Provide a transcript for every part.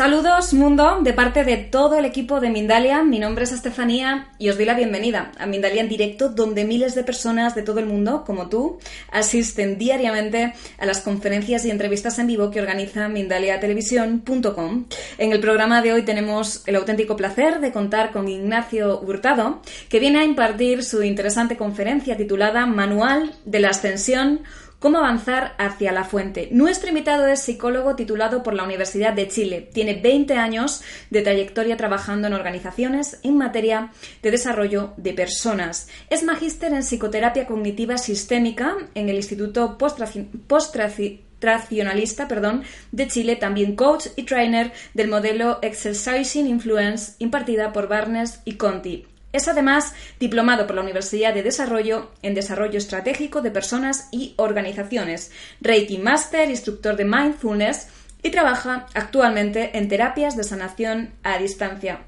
Saludos mundo de parte de todo el equipo de Mindalia. Mi nombre es Estefanía y os doy la bienvenida a Mindalia en directo donde miles de personas de todo el mundo, como tú, asisten diariamente a las conferencias y entrevistas en vivo que organiza mindaliatelevisión.com. En el programa de hoy tenemos el auténtico placer de contar con Ignacio Hurtado, que viene a impartir su interesante conferencia titulada Manual de la Ascensión ¿Cómo avanzar hacia la fuente? Nuestro invitado es psicólogo titulado por la Universidad de Chile. Tiene 20 años de trayectoria trabajando en organizaciones en materia de desarrollo de personas. Es magíster en psicoterapia cognitiva sistémica en el Instituto Postracionalista perdón, de Chile, también coach y trainer del modelo Exercising Influence impartida por Barnes y Conti. Es además diplomado por la Universidad de Desarrollo en Desarrollo Estratégico de Personas y Organizaciones, Reiki Master, instructor de Mindfulness y trabaja actualmente en terapias de sanación a distancia.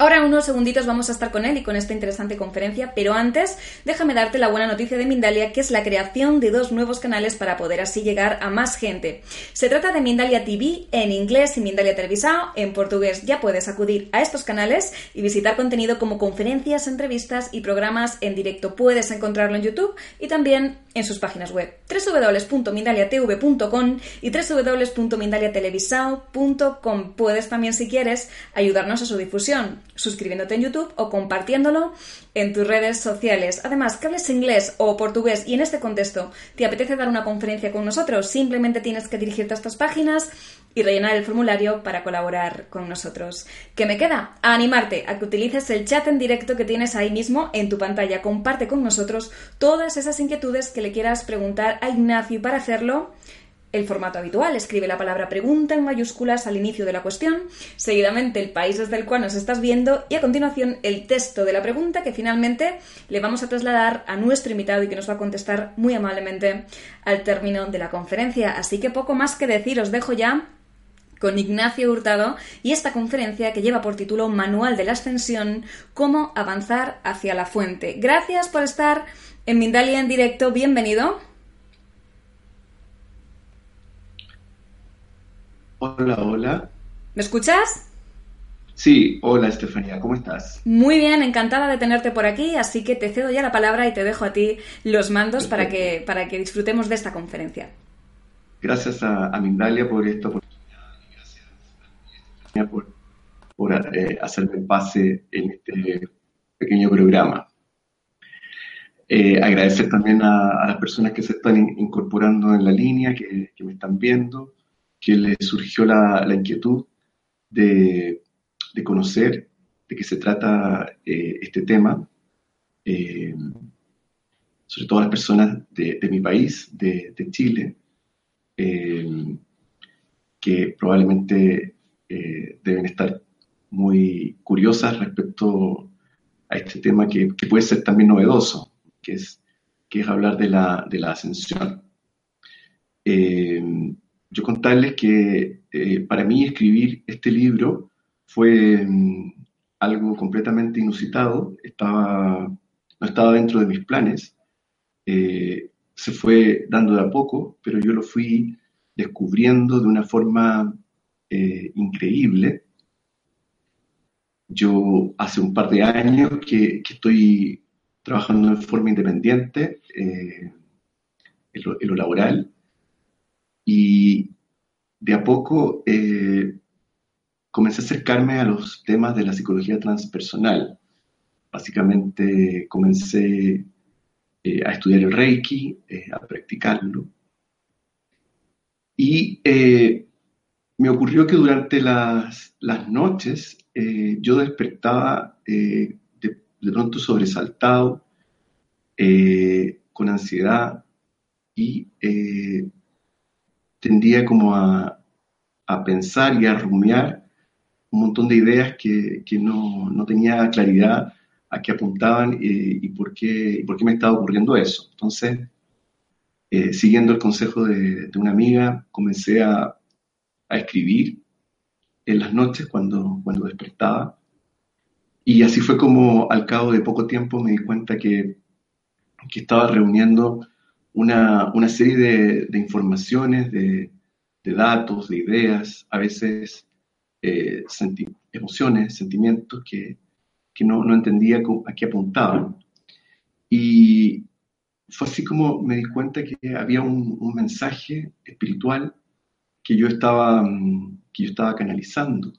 Ahora unos segunditos vamos a estar con él y con esta interesante conferencia, pero antes déjame darte la buena noticia de Mindalia, que es la creación de dos nuevos canales para poder así llegar a más gente. Se trata de Mindalia TV en inglés y Mindalia Televisao en portugués. Ya puedes acudir a estos canales y visitar contenido como conferencias, entrevistas y programas en directo. Puedes encontrarlo en YouTube y también en sus páginas web www.mindaliatv.com y www.mindaliatelevisao.com. Puedes también, si quieres, ayudarnos a su difusión suscribiéndote en YouTube o compartiéndolo en tus redes sociales. Además, que hables inglés o portugués y en este contexto te apetece dar una conferencia con nosotros, simplemente tienes que dirigirte a estas páginas y rellenar el formulario para colaborar con nosotros. ¿Qué me queda? A animarte a que utilices el chat en directo que tienes ahí mismo en tu pantalla. Comparte con nosotros todas esas inquietudes que le quieras preguntar a Ignacio para hacerlo el formato habitual. Escribe la palabra pregunta en mayúsculas al inicio de la cuestión, seguidamente el país desde el cual nos estás viendo y a continuación el texto de la pregunta que finalmente le vamos a trasladar a nuestro invitado y que nos va a contestar muy amablemente al término de la conferencia. Así que poco más que decir, os dejo ya con Ignacio Hurtado y esta conferencia que lleva por título Manual de la Ascensión, cómo avanzar hacia la fuente. Gracias por estar en Mindalia en directo, bienvenido. Hola, hola. ¿Me escuchas? Sí, hola Estefanía, ¿cómo estás? Muy bien, encantada de tenerte por aquí, así que te cedo ya la palabra y te dejo a ti los mandos para que, para que disfrutemos de esta conferencia. Gracias a, Mindalia por esta oportunidad y gracias por, por eh, hacerme pase en este pequeño programa. Eh, agradecer también a, las personas que se están incorporando en la línea, que, que me están viendo que le surgió la, inquietud de, conocer de qué se trata eh, este tema, eh, sobre todo las personas de, mi país, de, Chile, eh, que probablemente deben estar muy curiosas respecto a este tema que, puede ser también novedoso, que es, que es hablar de la, de la ascensión yo contarles que eh, para mí escribir este libro fue mm, algo completamente inusitado, estaba, no estaba dentro de mis planes, eh, se fue dando de a poco, pero yo lo fui descubriendo de una forma eh, increíble. Yo hace un par de años que, estoy trabajando en forma independiente en lo laboral y de a poco eh, comencé a acercarme a los temas de la psicología transpersonal. Básicamente comencé eh, a estudiar el Reiki, eh, a practicarlo. Y me ocurrió que durante las, noches yo despertaba de, de, pronto sobresaltado, con ansiedad y tendía como a, pensar y a rumiar un montón de ideas que, no, tenía claridad a qué apuntaban eh, y, por qué, por qué me estaba ocurriendo eso. Entonces, eh, siguiendo el consejo de, una amiga, comencé a, escribir en las noches cuando, cuando despertaba. Y así fue como al cabo de poco tiempo me di cuenta que, que estaba reuniendo una, serie de, informaciones, de, datos, de ideas, a veces eh, emociones, sentimientos que, que no, no, entendía a qué apuntaban. Y fue así como me di cuenta que había un, un mensaje espiritual que yo estaba, mm, que yo estaba canalizando,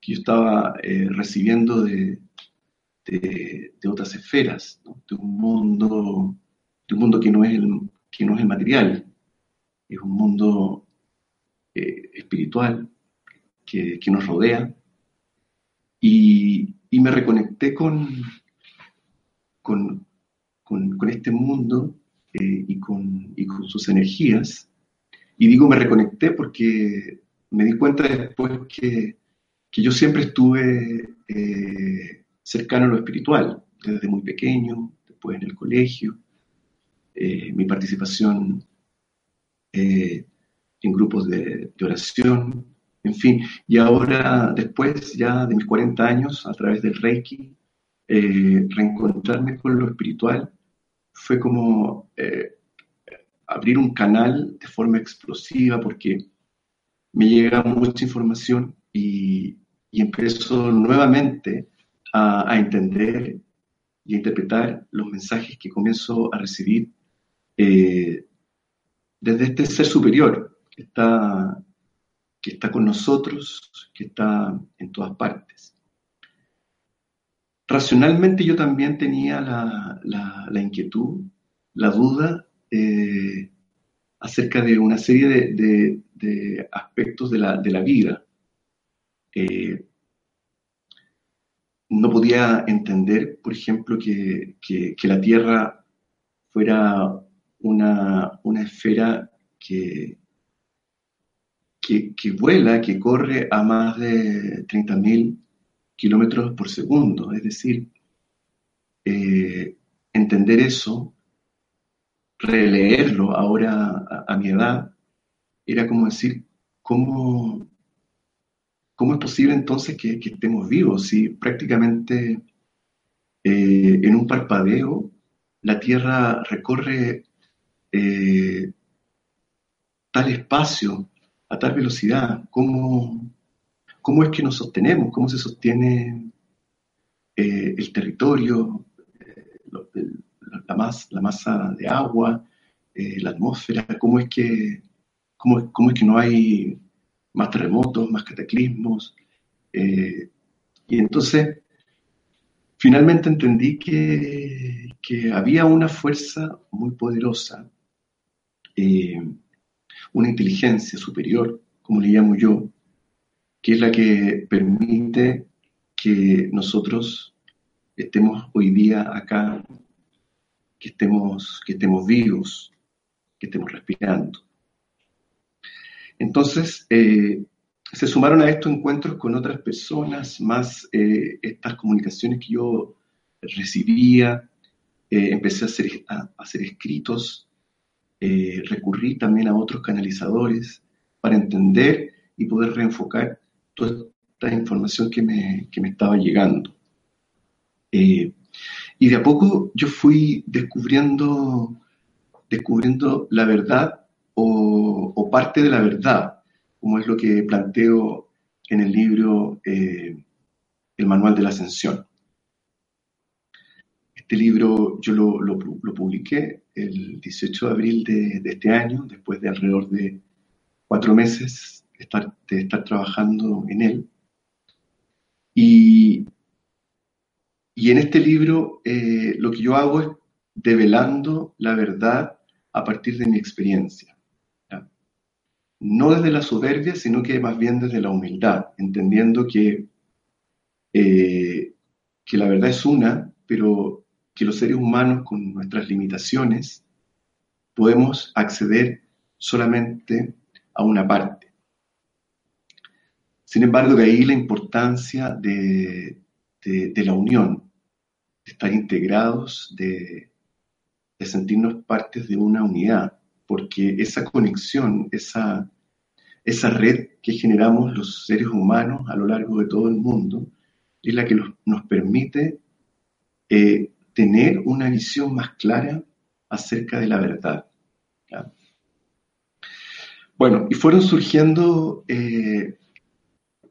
que yo estaba eh, recibiendo de, de, otras esferas, de, un mundo, un mundo que no es el, que no es el material, es un mundo eh, espiritual que, que, nos rodea. Y, y me reconecté con, con, con, este mundo eh, y, con, y con sus energías. Y digo me reconecté porque me di cuenta después que, que yo siempre estuve eh, cercano a lo espiritual, desde muy pequeño, después en el colegio, eh, mi participación eh, en grupos de, oración, en fin. Y ahora, después ya de mis 40 años, a través del Reiki, eh, reencontrarme con lo espiritual fue como abrir un canal de forma explosiva porque me llega mucha información y, y empiezo nuevamente a, entender y a interpretar los mensajes que comienzo a recibir eh, desde este ser superior que está, que está con nosotros, que está en todas partes. Racionalmente yo también tenía la, inquietud, la duda eh, acerca de una serie de, aspectos de la, vida. Eh, no podía entender, por ejemplo, que, la Tierra fuera una, esfera que, que, vuela, que corre a más de 30.000 kilómetros por segundo. Es decir, eh, entender eso, releerlo ahora a, a, mi edad, era como decir, ¿cómo, ¿cómo es posible entonces que, estemos vivos si prácticamente eh, en un parpadeo la Tierra recorre eh, tal espacio a tal velocidad? ¿Cómo, ¿Cómo es que nos sostenemos? ¿Cómo se sostiene eh, el territorio, la, la, masa de agua, la atmósfera? ¿Cómo es que, cómo, cómo es que no hay más terremotos, más cataclismos. Eh, y entonces, finalmente entendí que, que, había una fuerza muy poderosa, eh, una inteligencia superior, como le llamo yo, que es la que permite que nosotros estemos hoy día acá, que estemos, que estemos vivos, que estemos respirando. Entonces, eh, se sumaron a estos encuentros con otras personas, más eh, estas comunicaciones que yo recibía, eh, empecé a hacer, a, hacer escritos, recurrí también a otros canalizadores para entender y poder reenfocar toda esta información que me, que me estaba llegando. y de a poco yo fui descubriendo, descubriendo la verdad o, parte de la verdad, como es lo que planteo en el libro eh, El Manual de la Ascensión. Este libro yo lo, publiqué el 18 de abril de, este año, después de alrededor de cuatro meses de estar, estar trabajando en él. Y, y en este libro eh, lo que yo hago es develando la verdad a partir de mi experiencia no desde la soberbia, sino que más bien desde la humildad, entendiendo que, eh, que la verdad es una, pero que los seres humanos con nuestras limitaciones podemos acceder solamente a una parte. Sin embargo, de ahí la importancia de, la unión, de estar integrados, de, sentirnos partes de una unidad, porque esa conexión, esa, esa red que generamos los seres humanos a lo largo de todo el mundo es la que nos permite eh, tener una visión más clara acerca de la verdad. Bueno, y fueron surgiendo eh,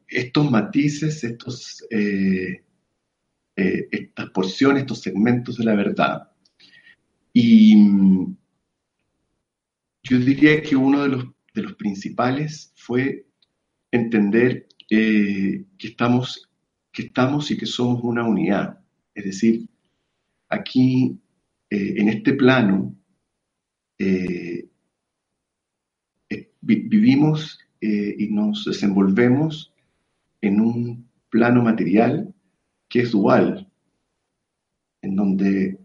estos matices, estos, eh, eh, estas porciones, estos segmentos de la verdad. Y mm, yo diría que uno de los, de los principales fue entender que, estamos, que estamos y que somos una unidad. Es decir, aquí, en este plano, vivimos y nos desenvolvemos en un plano material que es dual, en donde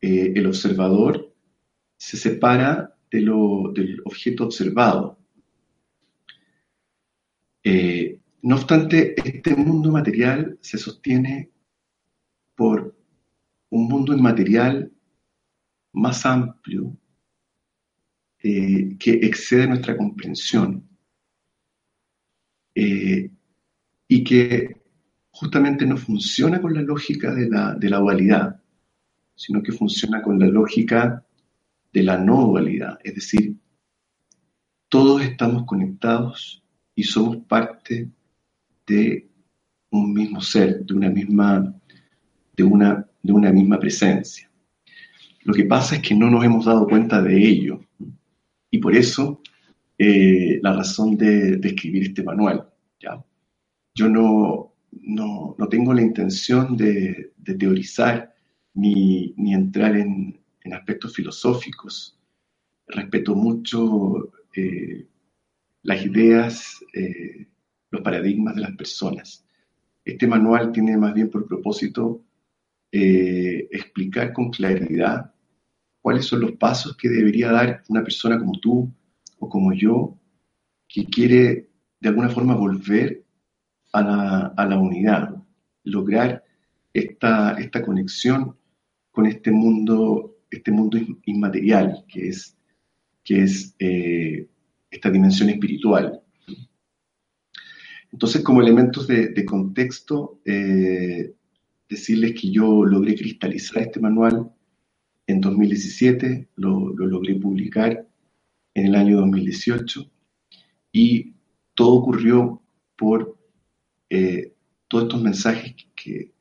eh, el observador se separa del objeto observado. Eh, no obstante, este mundo material se sostiene por un mundo inmaterial más amplio eh, que excede nuestra comprensión y que justamente no funciona con la lógica de la, de la dualidad, sino que funciona con la lógica de la no dualidad, es decir, todos estamos conectados y somos parte de un mismo ser, de una misma, de una, de una misma presencia. Lo que pasa es que no nos hemos dado cuenta de ello y por eso eh, la razón de, escribir este manual. ¿ya? Yo no, no, tengo la intención de, teorizar ni, entrar en, aspectos filosóficos. Respeto mucho eh, las ideas, eh, los paradigmas de las personas. Este manual tiene más bien por propósito eh, explicar con claridad cuáles son los pasos que debería dar una persona como tú o como yo, que quiere de alguna forma volver a la, unidad, lograr esta, esta conexión con este mundo, este mundo inmaterial que es, que es eh, esta dimensión espiritual. Entonces, como elementos de, contexto, eh, decirles que yo logré cristalizar este manual en 2017, lo, lo, logré publicar en el año 2018 y todo ocurrió por eh, todos estos mensajes que,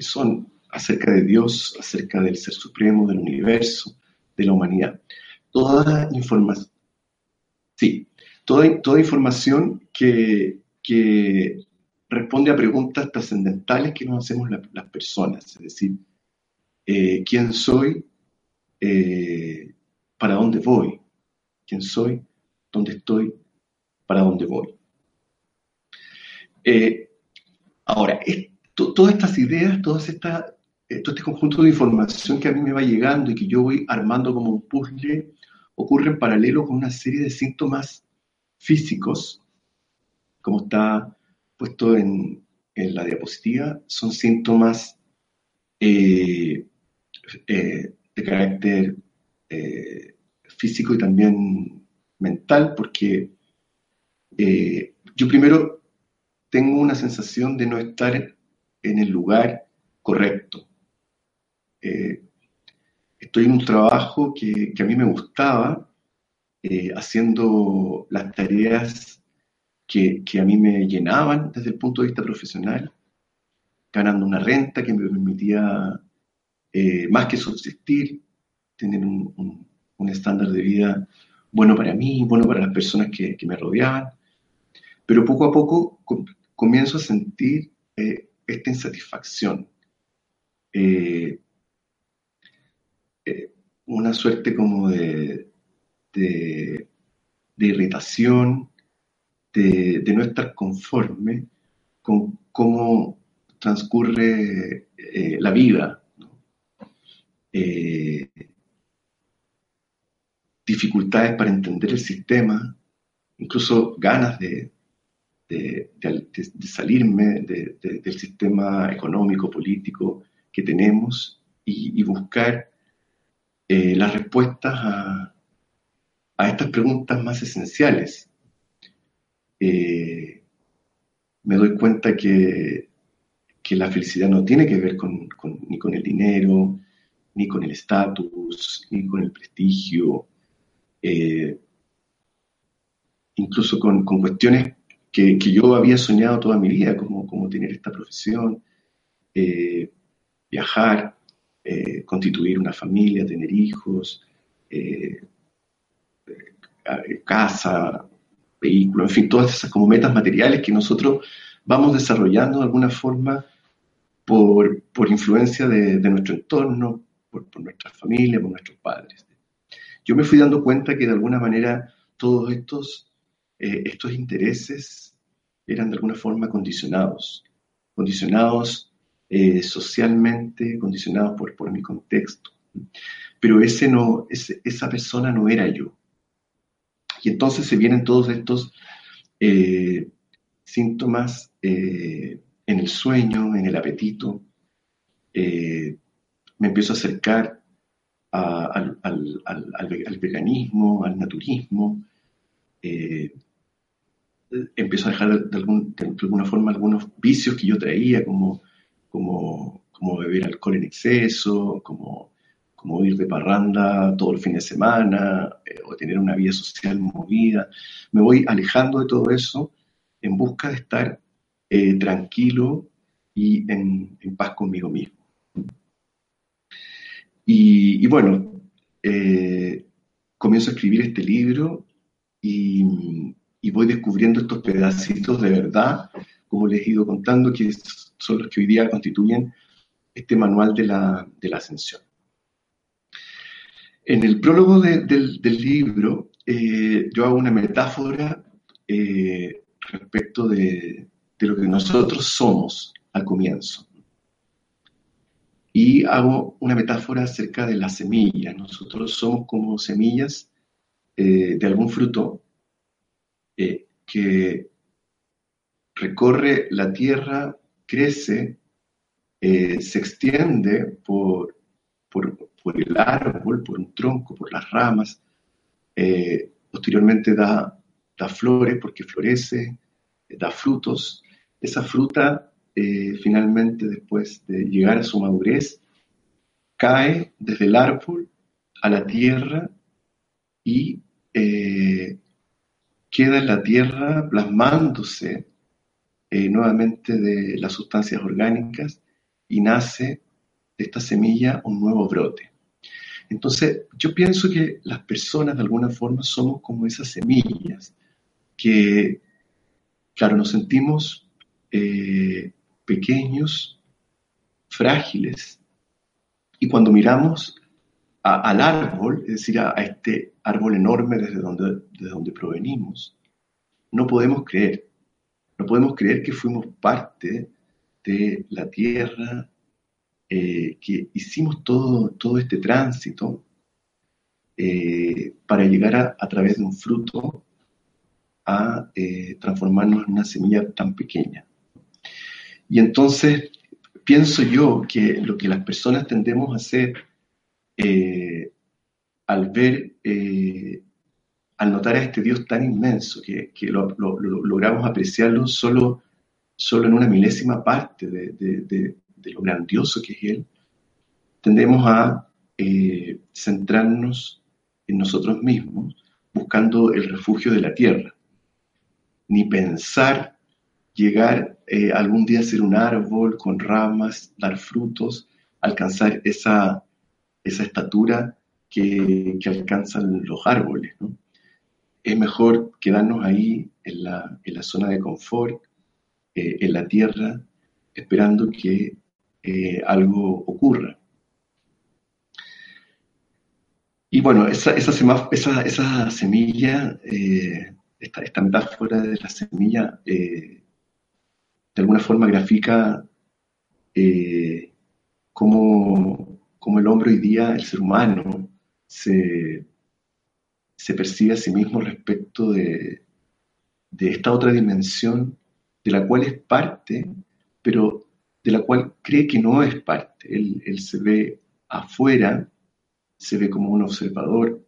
son acerca de Dios, acerca del Ser Supremo, del universo, de la humanidad. Toda información, sí, toda, toda información que, responde a preguntas trascendentales que nos hacemos las personas, es decir, eh, ¿quién soy? Eh, ¿Para dónde voy? ¿Quién soy? ¿Dónde estoy? ¿Para dónde voy? Ahora, todas estas ideas, todas esta, eh, todo este conjunto de información que a mí me va llegando y que yo voy armando como un puzzle, ocurre en paralelo con una serie de síntomas físicos, como está puesto en, la diapositiva, son síntomas eh, eh, de carácter físico y también mental, porque yo primero tengo una sensación de no estar en el lugar correcto. Eh, estoy en un trabajo que, a mí me gustaba, eh, haciendo las tareas que, a mí me llenaban desde el punto de vista profesional, ganando una renta que me permitía eh, más que subsistir, tener un, estándar de vida bueno para mí, bueno para las personas que, que me rodeaban. Pero poco a poco comienzo a sentir eh, esta insatisfacción. Eh, eh, una suerte como de, de, irritación, de, no estar conforme con cómo transcurre la vida. dificultades para entender el sistema, incluso ganas de, de, salirme del sistema económico, político que tenemos y, buscar eh, las respuestas a, estas preguntas más esenciales. Eh, me doy cuenta que, que, la felicidad no tiene que ver con, ni con el dinero, ni con el estatus, ni con el prestigio, eh, incluso con, con, cuestiones que, yo había soñado toda mi vida, como, como tener esta profesión, eh, viajar, constituir una familia, tener hijos, casa, vehículo, en fin, todas esas como metas materiales que nosotros vamos desarrollando de alguna forma por, por influencia de, nuestro entorno, por, nuestra familia, por nuestros padres. Yo me fui dando cuenta que de alguna manera todos estos, eh, estos intereses eran de alguna forma condicionados, condicionados eh, socialmente, condicionados por, por mi contexto. Pero ese no, esa persona no era yo. Y entonces se vienen todos estos eh, síntomas en el sueño, en el apetito. me empiezo a acercar al, veganismo, al naturismo. Eh, empiezo a dejar de, alguna forma algunos vicios que yo traía, como, como, como beber alcohol en exceso, como, como ir de parranda todo el fin de semana, eh, o tener una vida social movida. Me voy alejando de todo eso en busca de estar eh, tranquilo y en paz conmigo mismo. Y, bueno, eh, comienzo a escribir este libro y, voy descubriendo estos pedacitos de verdad, como les he ido contando, que son los que hoy día constituyen este manual de la, ascensión. En el prólogo del, libro, eh, yo hago una metáfora eh, respecto de, lo que nosotros somos al comienzo y hago una metáfora acerca de las semillas. Nosotros somos como semillas eh, de algún fruto que recorre la tierra, crece, se extiende por, por, el árbol, por un tronco, por las ramas, posteriormente da, flores porque florece, da frutos. Esa fruta eh, finalmente después de llegar a su madurez, cae desde el árbol a la tierra y eh, queda en la tierra plasmándose eh, nuevamente de las sustancias orgánicas y nace de esta semilla un nuevo brote. Entonces, yo pienso que las personas de alguna forma somos como esas semillas que, claro, nos sentimos pequeños, frágiles. Y cuando miramos al árbol, es decir, a, este árbol enorme desde donde, donde provenimos, no podemos creer, no podemos creer que fuimos parte de la tierra, eh, que hicimos todo, todo este tránsito eh, para llegar a, través de un fruto a eh, transformarnos en una semilla tan pequeña. Y entonces pienso yo que lo que las personas tendemos a hacer al ver, al notar a este Dios tan inmenso, que, lo, logramos apreciarlo solo, solo en una milésima parte de, lo grandioso que es Él, tendemos a eh, centrarnos en nosotros mismos, buscando el refugio de la tierra, ni pensar llegar eh, algún día a ser un árbol con ramas, dar frutos, alcanzar esa, esa estatura que, alcanzan los árboles. Es mejor quedarnos ahí en la, zona de confort, eh, en la tierra, esperando que eh, algo ocurra. Y bueno, esa, esa, esa, semilla, esta, esta, metáfora de la semilla, de alguna forma grafica eh, cómo, el hombre hoy día, el ser humano, se, percibe a sí mismo respecto de, esta otra dimensión de la cual es parte, pero de la cual cree que no es parte. Él, él, se ve afuera, se ve como un observador,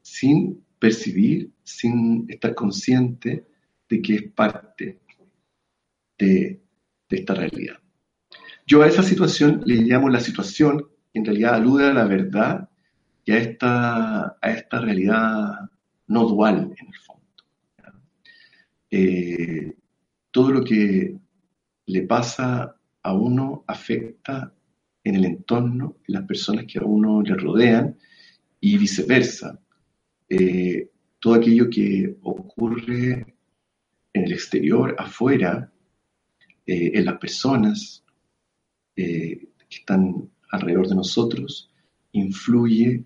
sin percibir, sin estar consciente de que es parte de, esta realidad. Yo a esa situación le llamo la situación que en realidad alude a la verdad y a esta, a esta realidad no dual en el fondo. eh, todo lo que le pasa a uno afecta en el entorno, en las personas que a uno le rodean y viceversa. Eh, todo aquello que ocurre en el exterior, afuera, eh, en las personas que están alrededor de nosotros, influye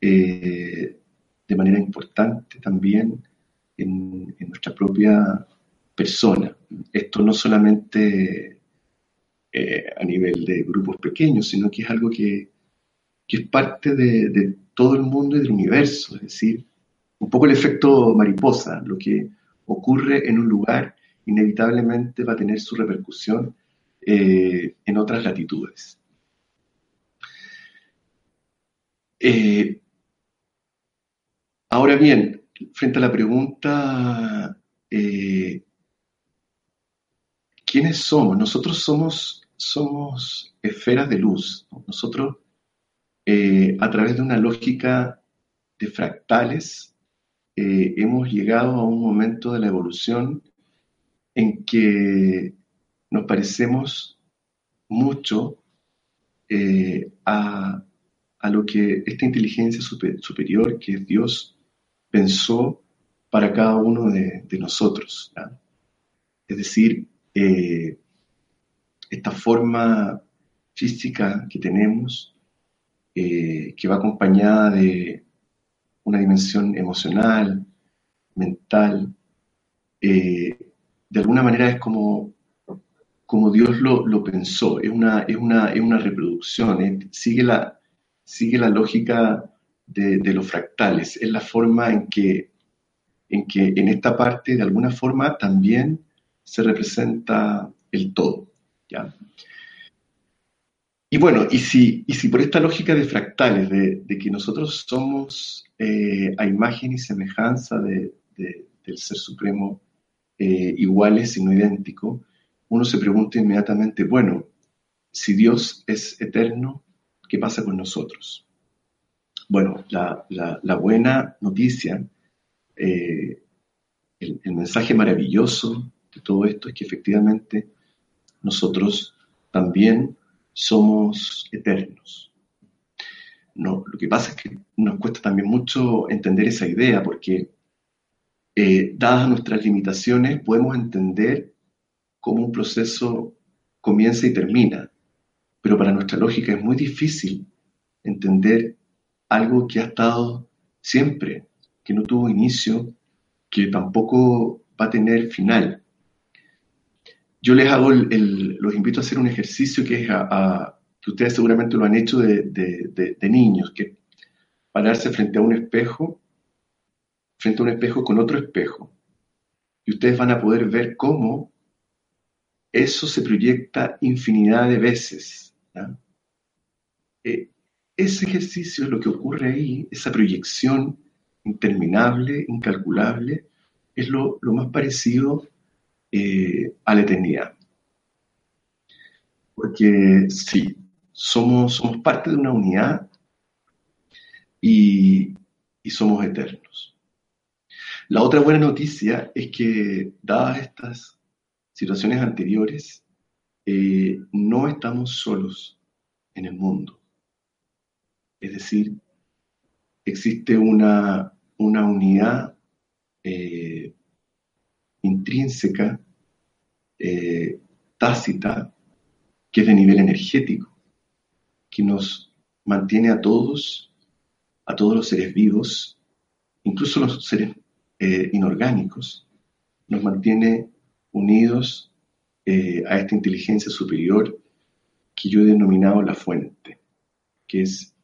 de manera importante también en, nuestra propia persona. Esto no solamente eh, a nivel de grupos pequeños, sino que es algo que, es parte de, todo el mundo y del universo, es decir, un poco el efecto mariposa, lo que ocurre en un lugar inevitablemente va a tener su repercusión eh, en otras latitudes. Eh, ahora bien, frente a la pregunta, ¿quiénes somos? Nosotros somos, somos esferas de luz. Nosotros, eh, a través de una lógica de fractales, eh, hemos llegado a un momento de la evolución en que nos parecemos mucho a, lo que esta inteligencia superior, que es Dios, pensó para cada uno de, nosotros. Es decir, eh, esta forma física que tenemos, eh, que va acompañada de una dimensión emocional, mental, eh, de alguna manera es como, como Dios lo, pensó, es una, es una, es una reproducción, sigue, la, sigue la lógica de, los fractales, es la forma en que, en que en esta parte de alguna forma también se representa el todo. Y bueno, y si, y si por esta lógica de fractales, de, que nosotros somos eh, a imagen y semejanza del Ser Supremo eh, iguales y no idénticos, uno se pregunta inmediatamente, bueno, si Dios es eterno, ¿qué pasa con nosotros? Bueno, la, buena noticia, eh, el, mensaje maravilloso de todo esto es que efectivamente nosotros también somos eternos. No, lo que pasa es que nos cuesta también mucho entender esa idea porque eh, dadas nuestras limitaciones podemos entender cómo un proceso comienza y termina, pero para nuestra lógica es muy difícil entender algo que ha estado siempre, que no tuvo inicio, que tampoco va a tener final. Yo les hago los invito a hacer un ejercicio que es ustedes seguramente lo han hecho de, niños, que pararse frente a un espejo, frente a un espejo con otro espejo. Y ustedes van a poder ver cómo eso se proyecta infinidad de veces. Eh, ese ejercicio, lo que ocurre ahí, esa proyección interminable, incalculable, es lo, más parecido eh, a la eternidad. Porque sí, somos, somos parte de una unidad y, somos eternos. La otra buena noticia es que, dadas estas situaciones anteriores, eh, no estamos solos en el mundo. Es decir, existe una, unidad eh, intrínseca, eh, tácita, que es de nivel energético, que nos mantiene a todos, a todos los seres vivos, incluso los seres eh, inorgánicos, nos mantiene unidos a esta inteligencia superior que yo he denominado la fuente, que es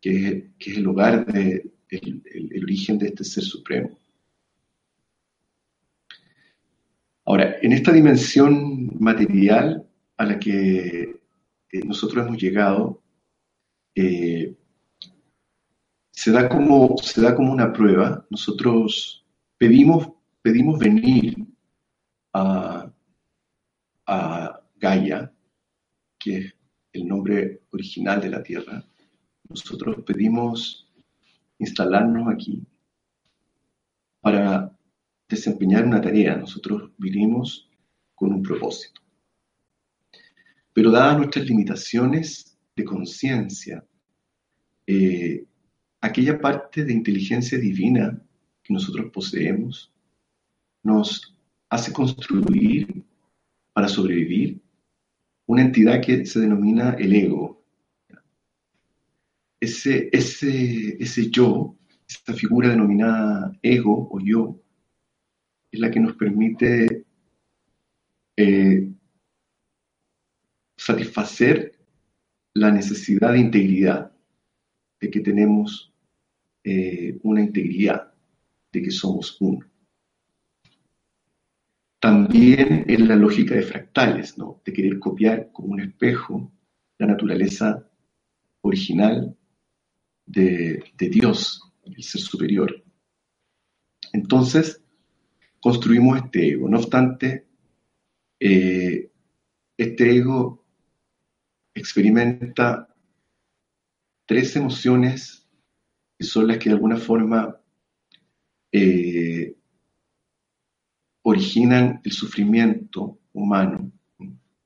que el hogar, de, el, origen de este ser supremo. Ahora, en esta dimensión material a la que eh, nosotros hemos llegado, eh, se, da como, se da como una prueba. Nosotros pedimos, pedimos venir a, a Gaia, que es el nombre original de la Tierra, nosotros pedimos instalarnos aquí para desempeñar una tarea, nosotros vivimos con un propósito. Pero dadas nuestras limitaciones de conciencia, eh, aquella parte de inteligencia divina que nosotros poseemos nos hace construir para sobrevivir una entidad que se denomina el ego. Ese, ese, ese yo, esa figura denominada ego o yo, es la que nos permite eh, satisfacer la necesidad de integridad, de que tenemos eh, una integridad, de que somos uno. También en la lógica de fractales, ¿no? de querer copiar como un espejo la naturaleza original de, Dios, el ser superior. Entonces, construimos este ego. No obstante, eh, este ego experimenta tres emociones que son las que de alguna forma eh, originan el sufrimiento humano,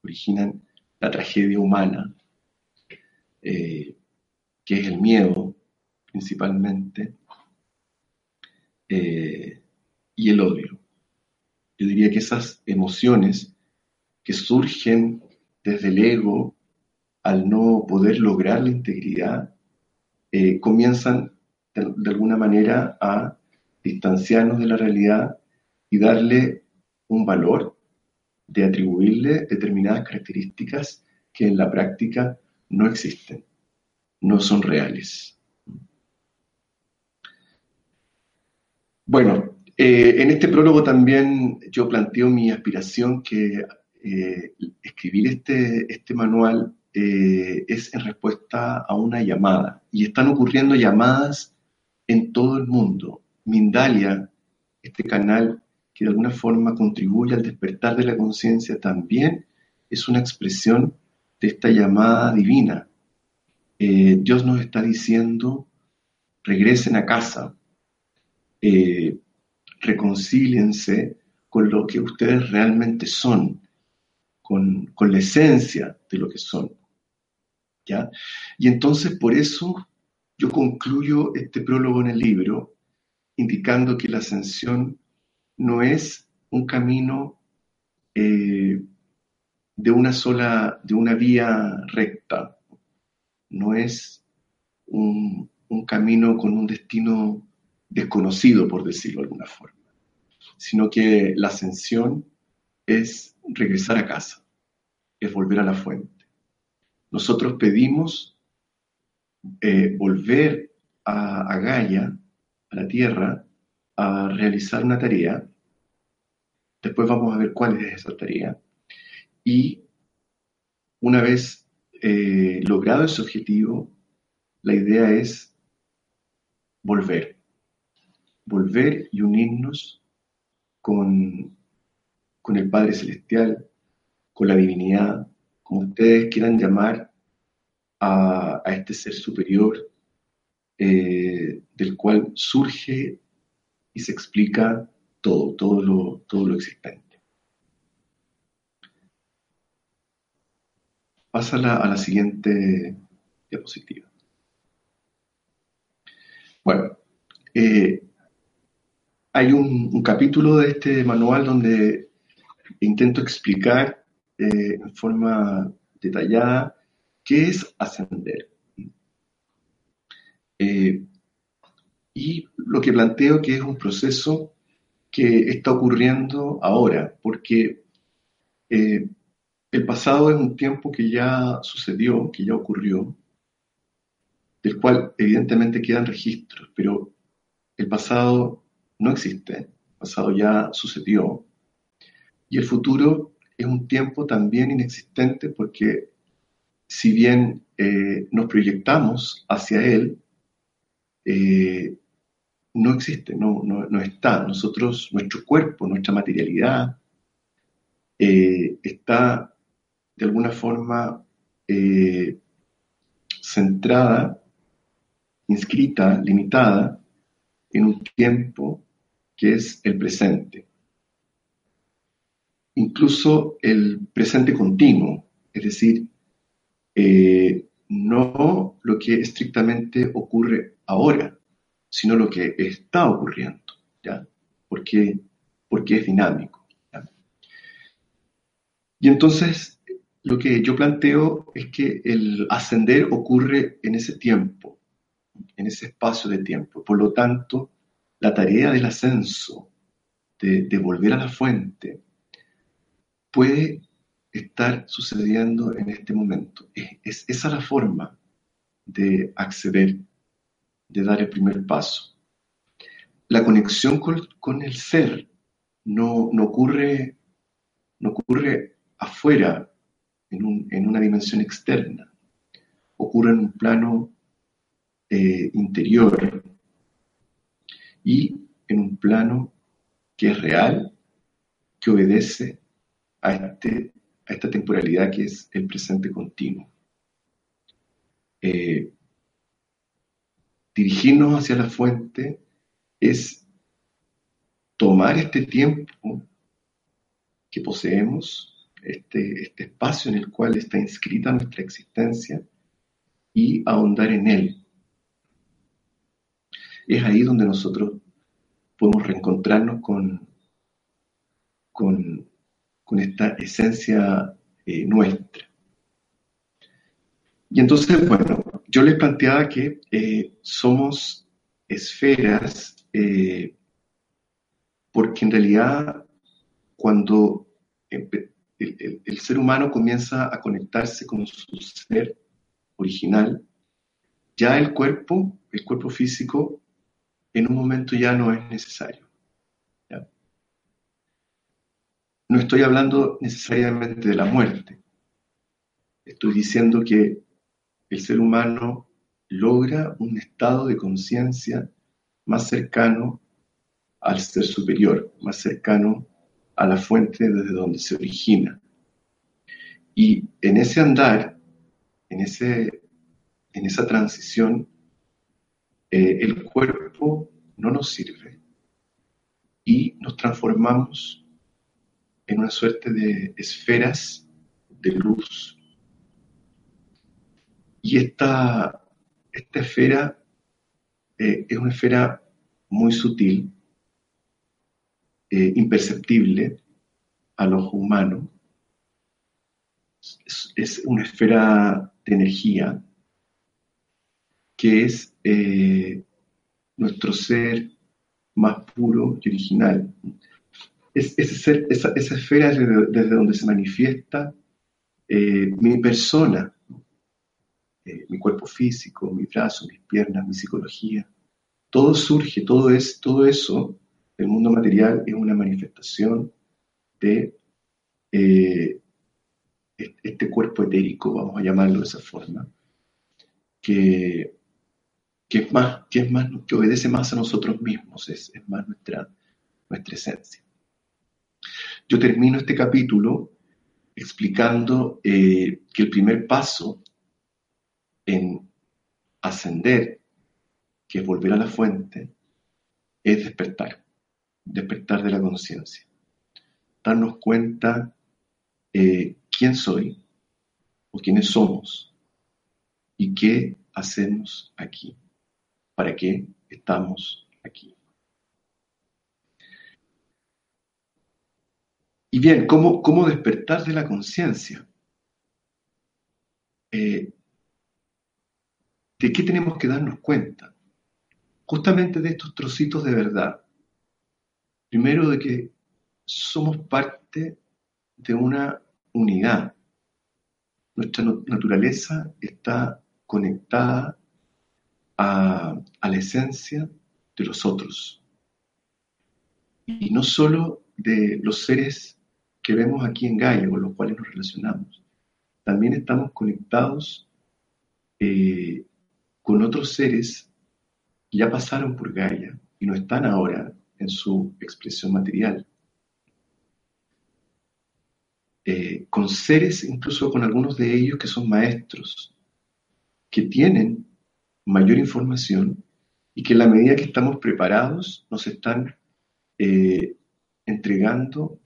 originan la tragedia humana, eh, que es el miedo principalmente, y el odio. Yo diría que esas emociones que surgen desde el ego al no poder lograr la integridad, eh, comienzan de, alguna manera a distanciarnos de la realidad y darle un valor, de atribuirle determinadas características que en la práctica no existen, no son reales. Bueno, eh, en este prólogo también yo planteo mi aspiración que eh, escribir este, este manual eh, es en respuesta a una llamada. Y están ocurriendo llamadas en todo el mundo. Mindalia, este canal que de alguna forma contribuye al despertar de la conciencia, también es una expresión de esta llamada divina. Eh, Dios nos está diciendo, regresen a casa, eh, reconcíliense con lo que ustedes realmente son, con, con la esencia de lo que son. Y entonces por eso yo concluyo este prólogo en el libro indicando que la ascensión no es un camino eh, de una sola, de una vía recta, no es un, un camino con un destino desconocido, por decirlo de alguna forma, sino que la ascensión es regresar a casa, es volver a la fuente nosotros pedimos eh, volver a, Gaia, a la Tierra, a realizar una tarea. Después vamos a ver cuál es esa tarea. Y una vez eh, logrado ese objetivo, la idea es volver. Volver y unirnos con, con el Padre Celestial, con la divinidad, como ustedes quieran llamar a, este ser superior eh, del cual surge y se explica todo, todo lo, todo lo existente. Pasa a la siguiente diapositiva. Bueno, eh, hay un, capítulo de este manual donde intento explicar eh, en forma detallada qué es ascender. Eh, y lo que planteo que es un proceso que está ocurriendo ahora, porque eh, el pasado es un tiempo que ya sucedió, que ya ocurrió, del cual evidentemente quedan registros, pero el pasado no existe, el pasado ya sucedió, y el futuro es un tiempo también inexistente porque si bien eh, nos proyectamos hacia él, eh, no existe, no, no, está. Nosotros, nuestro cuerpo, nuestra materialidad, eh, está de alguna forma centrada, inscrita, limitada en un tiempo que es el presente. Incluso el presente continuo, es decir, eh, no lo que estrictamente ocurre ahora, sino lo que está ocurriendo, ¿ya? Porque, porque es dinámico. Y entonces lo que yo planteo es que el ascender ocurre en ese tiempo, en ese espacio de tiempo. Por lo tanto, la tarea del ascenso, de, volver a la fuente, puede estar sucediendo en este momento. Es, esa la forma de acceder, de dar el primer paso. La conexión con, el ser no, ocurre, no ocurre afuera, en, en, una dimensión externa, ocurre en un plano eh, interior y en un plano que es real, que obedece a, este, a esta temporalidad que es el presente continuo. Eh, dirigirnos hacia la fuente es tomar este tiempo que poseemos, este, este espacio en el cual está inscrita nuestra existencia y ahondar en él, es ahí donde nosotros podemos reencontrarnos con, con, esta esencia eh, nuestra. Y entonces, bueno, yo les planteaba que eh, somos esferas eh, porque en realidad cuando el, el, ser humano comienza a conectarse con su ser original, ya el cuerpo, el cuerpo físico, en un momento ya no es necesario. No estoy hablando necesariamente de la muerte. Estoy diciendo que el ser humano logra un estado de conciencia más cercano al ser superior, más cercano a la fuente desde donde se origina. Y en ese andar, en, ese, en esa transición, eh, el cuerpo no nos sirve y nos transformamos en una suerte de esferas de luz. Y esta, esta esfera eh, es una esfera muy sutil, eh, imperceptible al ojo humano. es, una esfera de energía que es eh, nuestro ser más puro y original. Es, esa, esfera desde, donde se manifiesta eh, mi persona, eh, mi cuerpo físico, mis brazos, mis piernas, mi psicología. Todo surge, todo, es, todo eso, el mundo material es una manifestación de este cuerpo etérico, vamos a llamarlo de esa forma, que que es más, que es más, obedece más a nosotros mismos, es, más nuestra, nuestra esencia. Yo termino este capítulo explicando eh, que el primer paso en ascender, que es volver a la fuente, es despertar, despertar de la conciencia, darnos cuenta eh, quién soy o quiénes somos y qué hacemos aquí. ¿Para qué estamos aquí? Y bien, ¿cómo, cómo despertar de la conciencia? Eh, ¿De qué tenemos que darnos cuenta? Justamente de estos trocitos de verdad. Primero, de que somos parte de una unidad. Nuestra naturaleza está conectada a, la esencia de los otros. Y no solo de los seres que vemos aquí en Gaia, con los cuales nos relacionamos. También estamos conectados eh, con otros seres que ya pasaron por Gaia y no están ahora en su expresión material. Eh, con seres, incluso con algunos de ellos que son maestros, que tienen mayor información y que en la medida que estamos preparados nos están eh, entregando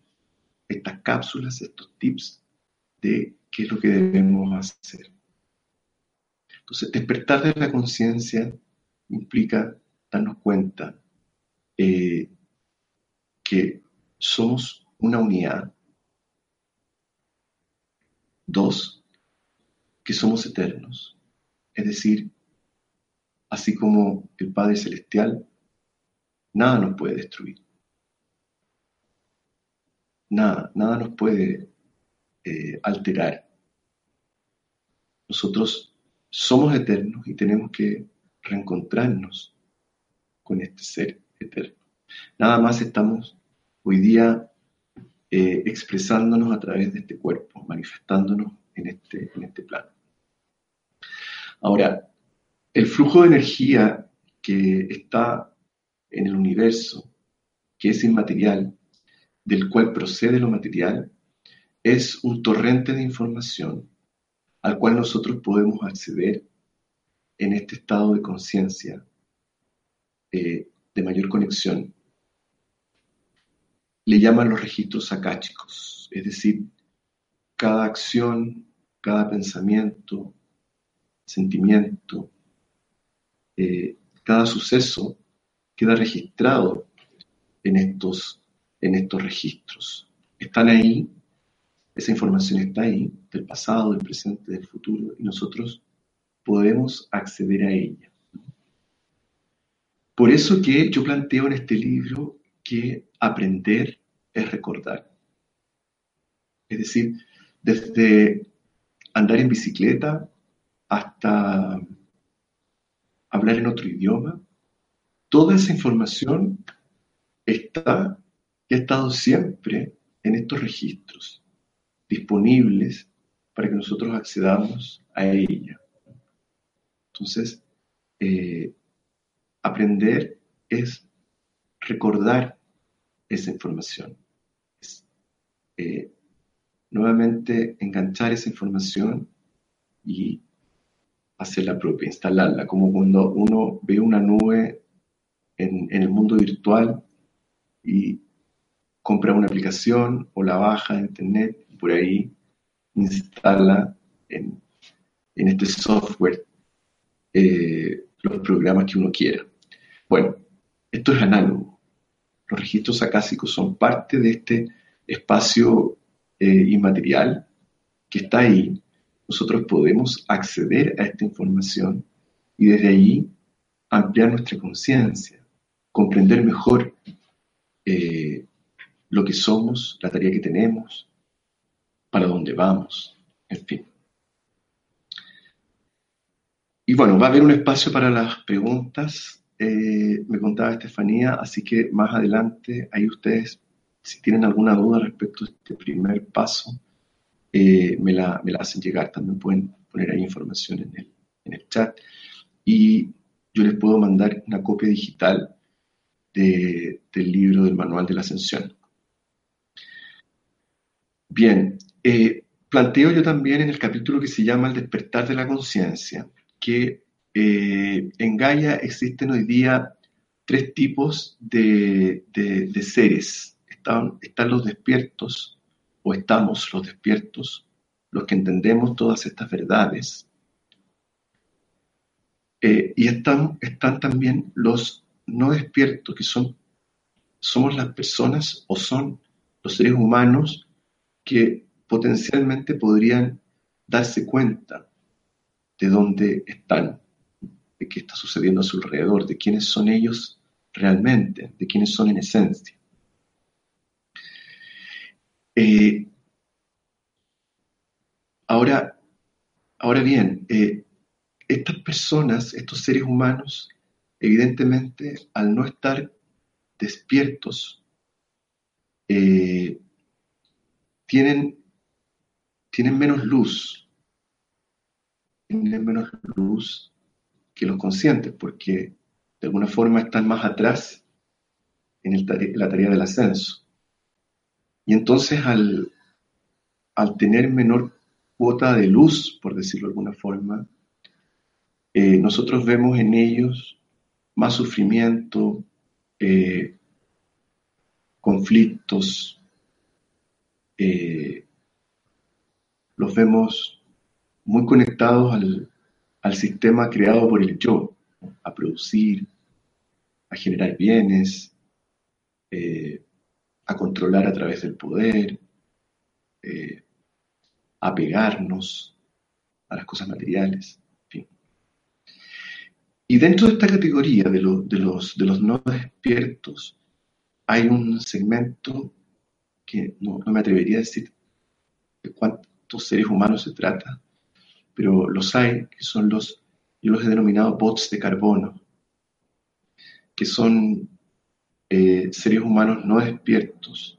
estas cápsulas, estos tips de qué es lo que debemos hacer. Entonces, despertar de la conciencia implica darnos cuenta eh, que somos una unidad. Dos, que somos eternos. Es decir, así como el Padre Celestial, nada nos puede destruir. Nada, nada nos puede eh, alterar. Nosotros somos eternos y tenemos que reencontrarnos con este ser eterno. Nada más estamos hoy día eh, expresándonos a través de este cuerpo, manifestándonos en este, en este plano. Ahora, el flujo de energía que está en el universo, que es inmaterial, del cual procede lo material, es un torrente de información al cual nosotros podemos acceder en este estado de conciencia eh, de mayor conexión. Le llaman los registros acáchicos, es decir, cada acción, cada pensamiento, sentimiento, eh, cada suceso queda registrado en estos, en estos registros. Están ahí, esa información está ahí, del pasado, del presente, del futuro, y nosotros podemos acceder a ella. Por eso que yo planteo en este libro que aprender es recordar. Es decir, desde andar en bicicleta hasta hablar en otro idioma, toda esa información está y ha estado siempre en estos registros disponibles para que nosotros accedamos a ella. Entonces, eh, aprender es recordar esa información. Es, eh, nuevamente enganchar esa información y hacerla propia, instalarla, como cuando uno ve una nube en, el mundo virtual y compra una aplicación o la baja de internet y por ahí instala en, este software eh, los programas que uno quiera. Bueno, esto es análogo. Los registros acásicos son parte de este espacio eh, inmaterial que está ahí. Nosotros podemos acceder a esta información y desde ahí ampliar nuestra conciencia, comprender mejor eh, lo que somos, la tarea que tenemos, para dónde vamos, en fin. Y bueno, va a haber un espacio para las preguntas, eh, me contaba Estefanía, así que más adelante, ahí ustedes, si tienen alguna duda respecto a este primer paso, eh, me, la, me, la, hacen llegar. También pueden poner ahí información en el, en el chat. Y yo les puedo mandar una copia digital del libro del Manual de la Ascensión. Bien, eh, planteo yo también en el capítulo que se llama El despertar de la conciencia, que eh, en Gaia existen hoy día tres tipos de, seres. Están, están los despiertos, o estamos los despiertos, los que entendemos todas estas verdades, eh, y están, están también los no despiertos, que son, somos las personas o son los seres humanos que potencialmente podrían darse cuenta de dónde están, de qué está sucediendo a su alrededor, de quiénes son ellos realmente, de quiénes son en esencia. Eh, ahora, ahora bien, eh, estas personas, estos seres humanos, evidentemente, al no estar despiertos, eh, tienen, tienen menos luz, tienen menos luz que los conscientes, porque de alguna forma están más atrás en la tarea del ascenso. Y entonces al, al tener menor cuota de luz, por decirlo de alguna forma, eh, nosotros vemos en ellos más sufrimiento, eh, conflictos, eh, los vemos muy conectados al, sistema creado por el yo, a producir, a generar bienes, a controlar a través del poder, eh, a pegarnos a las cosas materiales. Y dentro de esta categoría de, de, los, de los no despiertos, hay un segmento que no, me atrevería a decir de cuántos seres humanos se trata, pero los hay, que son los, yo los he denominado bots de carbono, que son eh, seres humanos no despiertos,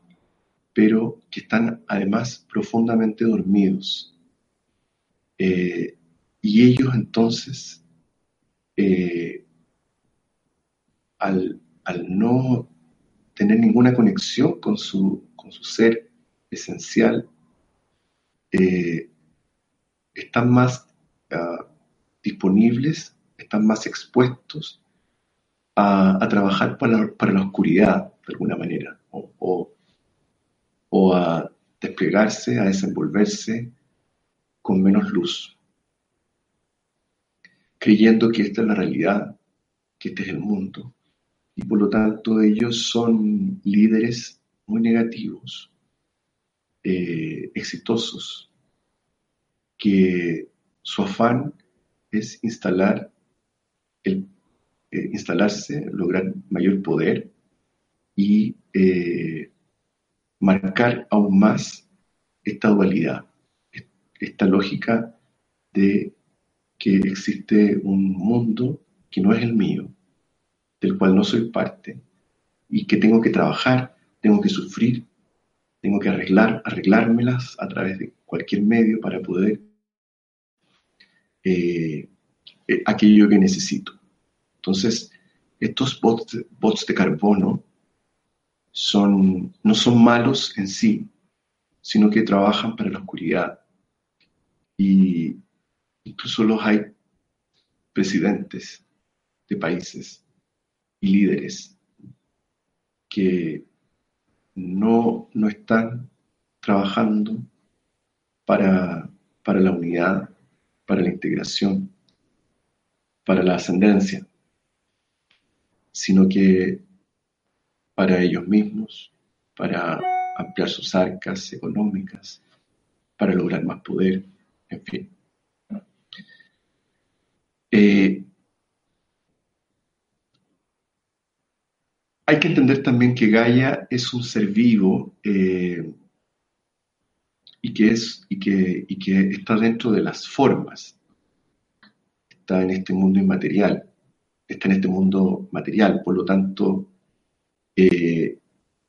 pero que están además profundamente dormidos. Eh, y ellos entonces, eh, al, no tener ninguna conexión con su, con su ser esencial, están más ah, disponibles, están más expuestos a, trabajar para la, oscuridad, de alguna manera, o, o, a desplegarse, a desenvolverse con menos luz, creyendo que esta es la realidad, que este es el mundo, y por lo tanto ellos son líderes muy negativos, eh, exitosos, que su afán es instalar el eh, instalarse, lograr mayor poder y eh, marcar aún más esta dualidad, esta lógica de que existe un mundo que no es el mío, del cual no soy parte, y que tengo que trabajar, tengo que sufrir, tengo que arreglar, arreglármelas a través de cualquier medio para poder eh, aquello que necesito. Entonces, estos bots, de carbono son, no son malos en sí, sino que trabajan para la oscuridad. Y incluso los hay presidentes de países y líderes que no, no están trabajando para, para la unidad, para la integración, para la ascendencia, sino que para ellos mismos, para ampliar sus arcas económicas, para lograr más poder, en fin. Eh, hay que entender también que Gaia es un ser vivo eh, y, que es, y, que, y que está dentro de las formas, está en este mundo inmaterial está en este mundo material. Por lo tanto, eh,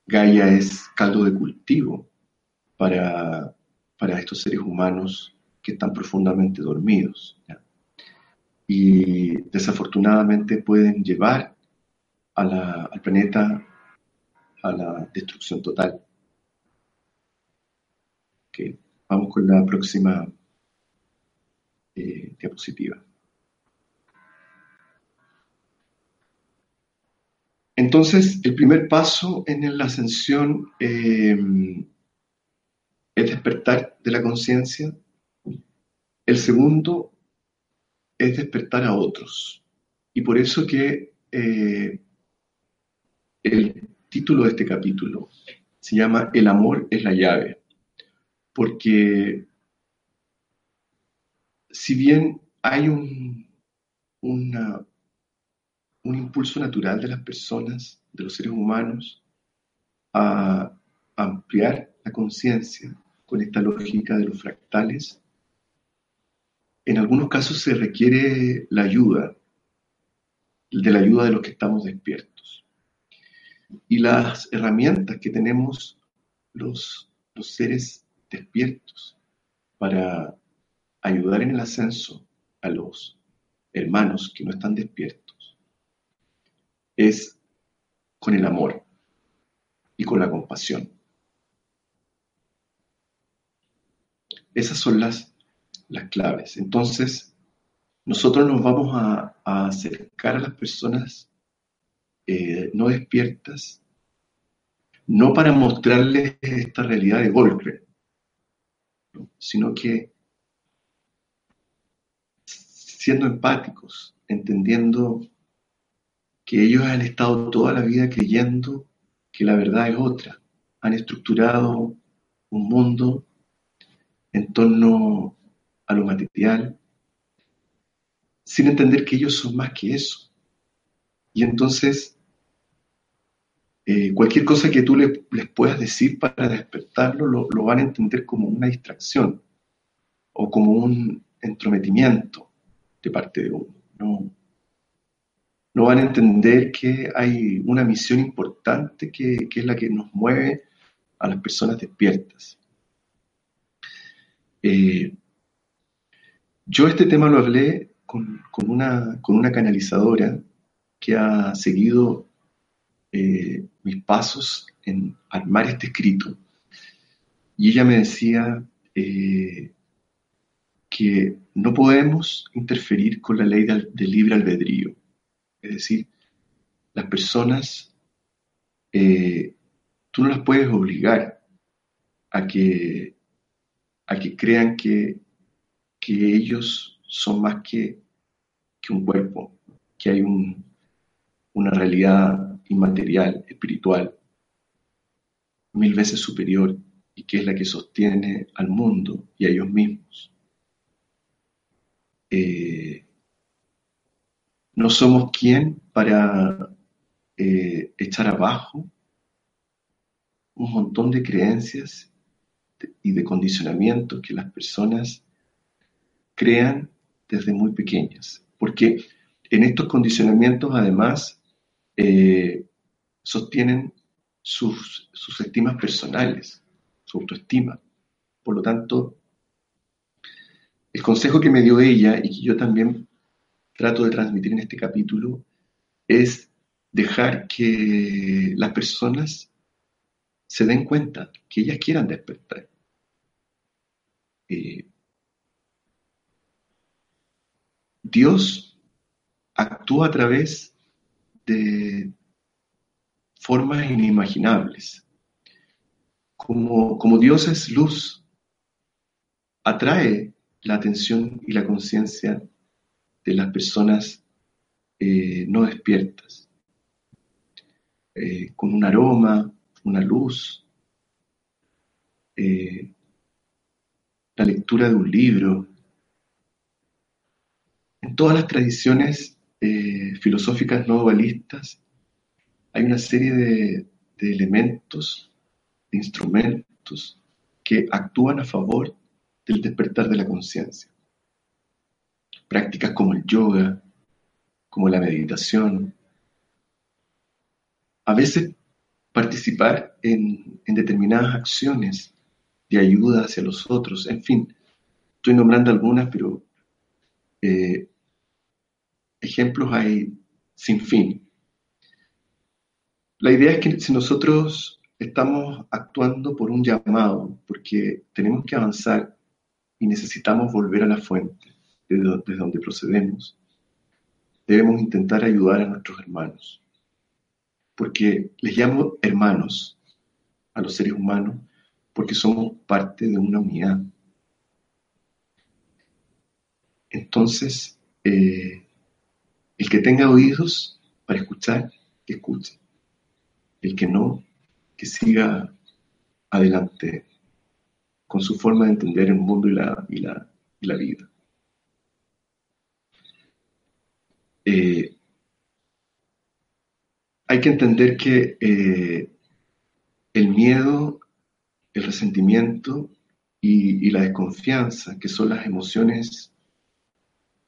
Gaia es caldo de cultivo para, estos seres humanos que están profundamente dormidos. Y desafortunadamente pueden llevar al planeta a la destrucción total. Vamos con la próxima eh, diapositiva. Entonces, el primer paso en la ascensión eh, es despertar de la conciencia. El segundo es despertar a otros. Y por eso que eh, el título de este capítulo se llama El amor es la llave. Porque si bien hay un, una, un impulso natural de las personas, de los seres humanos, a ampliar la conciencia con esta lógica de los fractales. En algunos casos se requiere la ayuda, de la ayuda de los que estamos despiertos. Y las herramientas que tenemos los, los seres despiertos para ayudar en el ascenso a los hermanos que no están despiertos es con el amor y con la compasión. Esas son las, las claves. Entonces, nosotros nos vamos a, acercar a las personas eh, no despiertas, no para mostrarles esta realidad de golpe, sino que siendo empáticos, entendiendo que ellos han estado toda la vida creyendo que la verdad es otra, han estructurado un mundo en torno a lo material, sin entender que ellos son más que eso. Y entonces, eh, cualquier cosa que tú les puedas decir para despertarlo, lo, van a entender como una distracción o como un entrometimiento de parte de uno. No, no van a entender que hay una misión importante que, que es la que nos mueve a las personas despiertas. Eh, yo este tema lo hablé con, una, con una canalizadora que ha seguido eh, mis pasos en armar este escrito. Y ella me decía eh, que no podemos interferir con la ley del, libre albedrío. Es decir, las personas, tú no las puedes obligar a que a que crean que, que ellos son más que, que un cuerpo, que hay un, una realidad inmaterial, espiritual, mil veces superior y que es la que sostiene al mundo y a ellos mismos. Eh, no somos quien para eh, echar abajo un montón de creencias y de condicionamiento que las personas crean desde muy pequeñas. Porque en estos condicionamientos, además, eh, sostienen sus, sus estimas personales, su autoestima. Por lo tanto, el consejo que me dio ella y que yo también trato de transmitir en este capítulo es dejar que las personas se den cuenta, que ellas quieran despertar. Eh, Dios actúa a través de formas inimaginables. Como, como Dios es luz, atrae la atención y la conciencia de las personas eh, no despiertas, eh, con un aroma, una luz, la lectura de un libro. En todas las tradiciones eh, filosóficas no dualistas hay una serie de, elementos, de instrumentos que actúan a favor del despertar de la conciencia. Prácticas como el yoga, como la meditación. A veces participar en, en determinadas acciones de ayuda hacia los otros, en fin, estoy nombrando algunas, pero eh, ejemplos hay sin fin. La idea es que si nosotros estamos actuando por un llamado, porque tenemos que avanzar y necesitamos volver a la fuente desde donde procedemos, debemos intentar ayudar a nuestros hermanos. Porque les llamo hermanos a los seres humanos porque somos parte de una unidad. Entonces, eh, el que tenga oídos para escuchar, que escuche. El que no, que siga adelante con su forma de entender el mundo y la, y la, vida. Eh, hay que entender que eh, el miedo el resentimiento y, la desconfianza, que son las emociones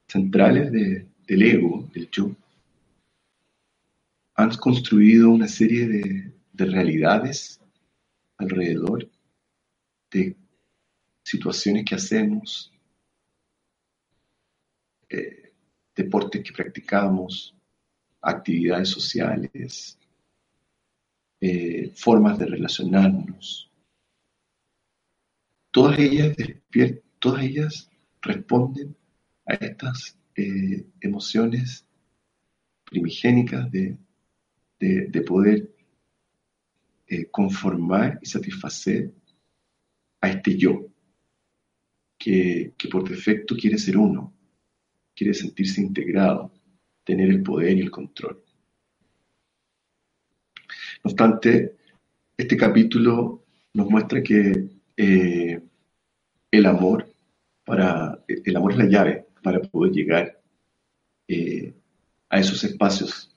centrales del ego, del yo, han construido una serie de, realidades alrededor de situaciones que hacemos, eh, deportes que practicamos, actividades sociales, eh, formas de relacionarnos, todas ellas responden a estas eh, emociones primigénicas de, poder eh, conformar y satisfacer a este yo, que por defecto quiere ser uno, quiere sentirse integrado, tener el poder y el control. No obstante, este capítulo nos muestra que eh, el amor para el amor es la llave para poder llegar eh, a esos espacios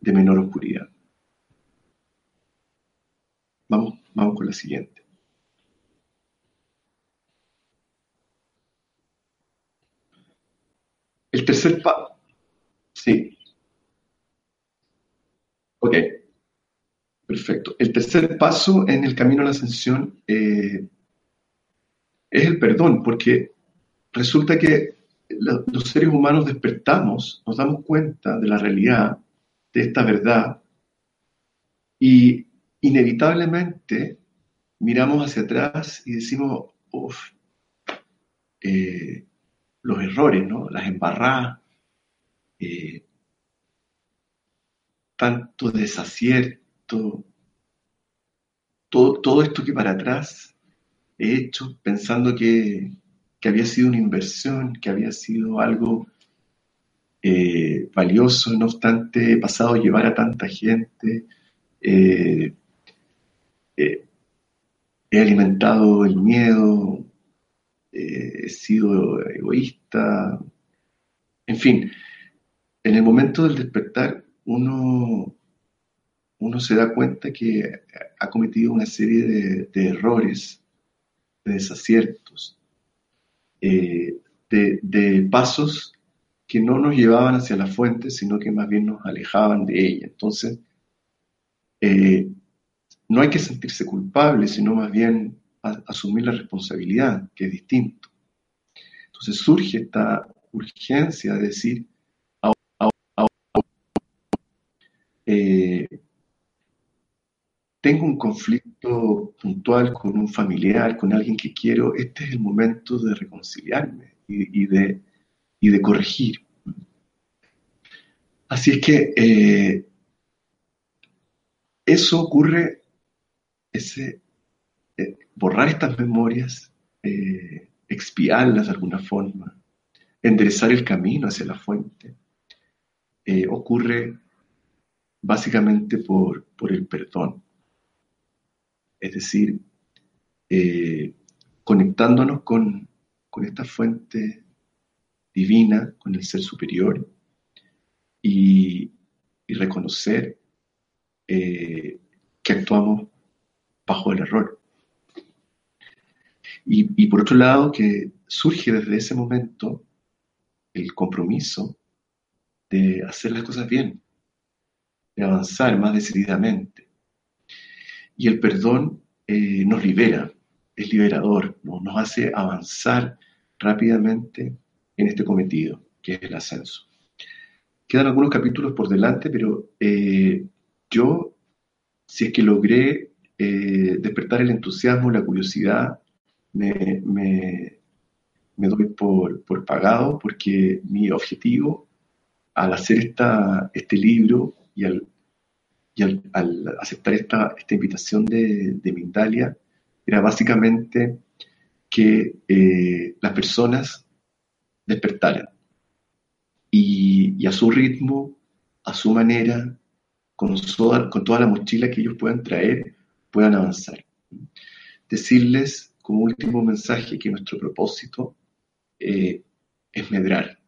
de menor oscuridad. Vamos, vamos con la siguiente. El tercer paso. Sí. Ok. Perfecto. El tercer paso en el camino a la ascensión eh, es el perdón, porque resulta que los seres humanos despertamos, nos damos cuenta de la realidad, de esta verdad, y inevitablemente miramos hacia atrás y decimos, uff, eh, los errores, ¿no? las embarradas, eh, tanto desacierto, todo, todo esto que para atrás he hecho pensando que, había sido una inversión, que había sido algo eh, valioso, no obstante he pasado a llevar a tanta gente, eh, eh, he alimentado el miedo, he sido egoísta, en fin, en el momento del despertar uno, uno se da cuenta que ha cometido una serie de errores de desaciertos, eh, de, pasos que no nos llevaban hacia la fuente, sino que más bien nos alejaban de ella. Entonces, eh, no hay que sentirse culpable, sino más bien asumir la responsabilidad, que es distinto. Entonces surge esta urgencia de decir, eh, tengo un conflicto puntual con un familiar, con alguien que quiero, este es el momento de reconciliarme y, de, de, corregir. Así es que eh, eso ocurre, ese, eh, borrar estas memorias, eh, expiarlas de alguna forma, enderezar el camino hacia la fuente, ocurre básicamente por, por el perdón es decir, eh, conectándonos con, esta fuente divina, con el ser superior, y, reconocer eh, que actuamos bajo el error. Y, por otro lado, que surge desde ese momento el compromiso de hacer las cosas bien, de avanzar más decididamente, y el perdón eh, nos libera, es liberador, nos hace avanzar rápidamente en este cometido, que es el ascenso. Quedan algunos capítulos por delante, pero eh, yo, si es que logré eh, despertar el entusiasmo, la curiosidad, me, doy por, por, pagado porque mi objetivo al hacer esta, este libro y al y al, aceptar esta, esta invitación de, de, Mindalia, era básicamente que eh, las personas despertaran y, a su ritmo, a su manera, con, con toda la mochila que ellos puedan traer, puedan avanzar. Decirles como último mensaje que nuestro propósito eh, es medrar.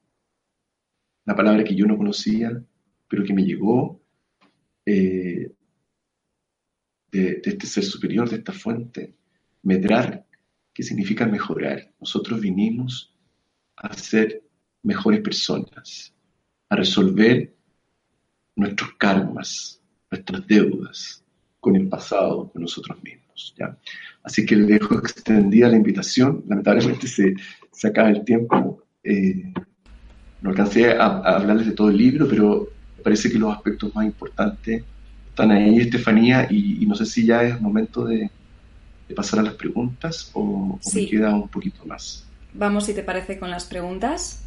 Una palabra que yo no conocía, pero que me llegó eh, de, este ser superior, de esta fuente, medrar, que significa mejorar. Nosotros vinimos a ser mejores personas, a resolver nuestros karmas, nuestras deudas con el pasado, con nosotros mismos. ¿Ya? Así que le dejo extendida la invitación. Lamentablemente se, se acaba el tiempo. Eh, no alcancé a, a hablarles de todo el libro, pero parece que los aspectos más importantes están ahí, Estefanía, y, no sé si ya es momento de, pasar a las preguntas o, me queda un poquito más. Vamos, si te parece, con las preguntas.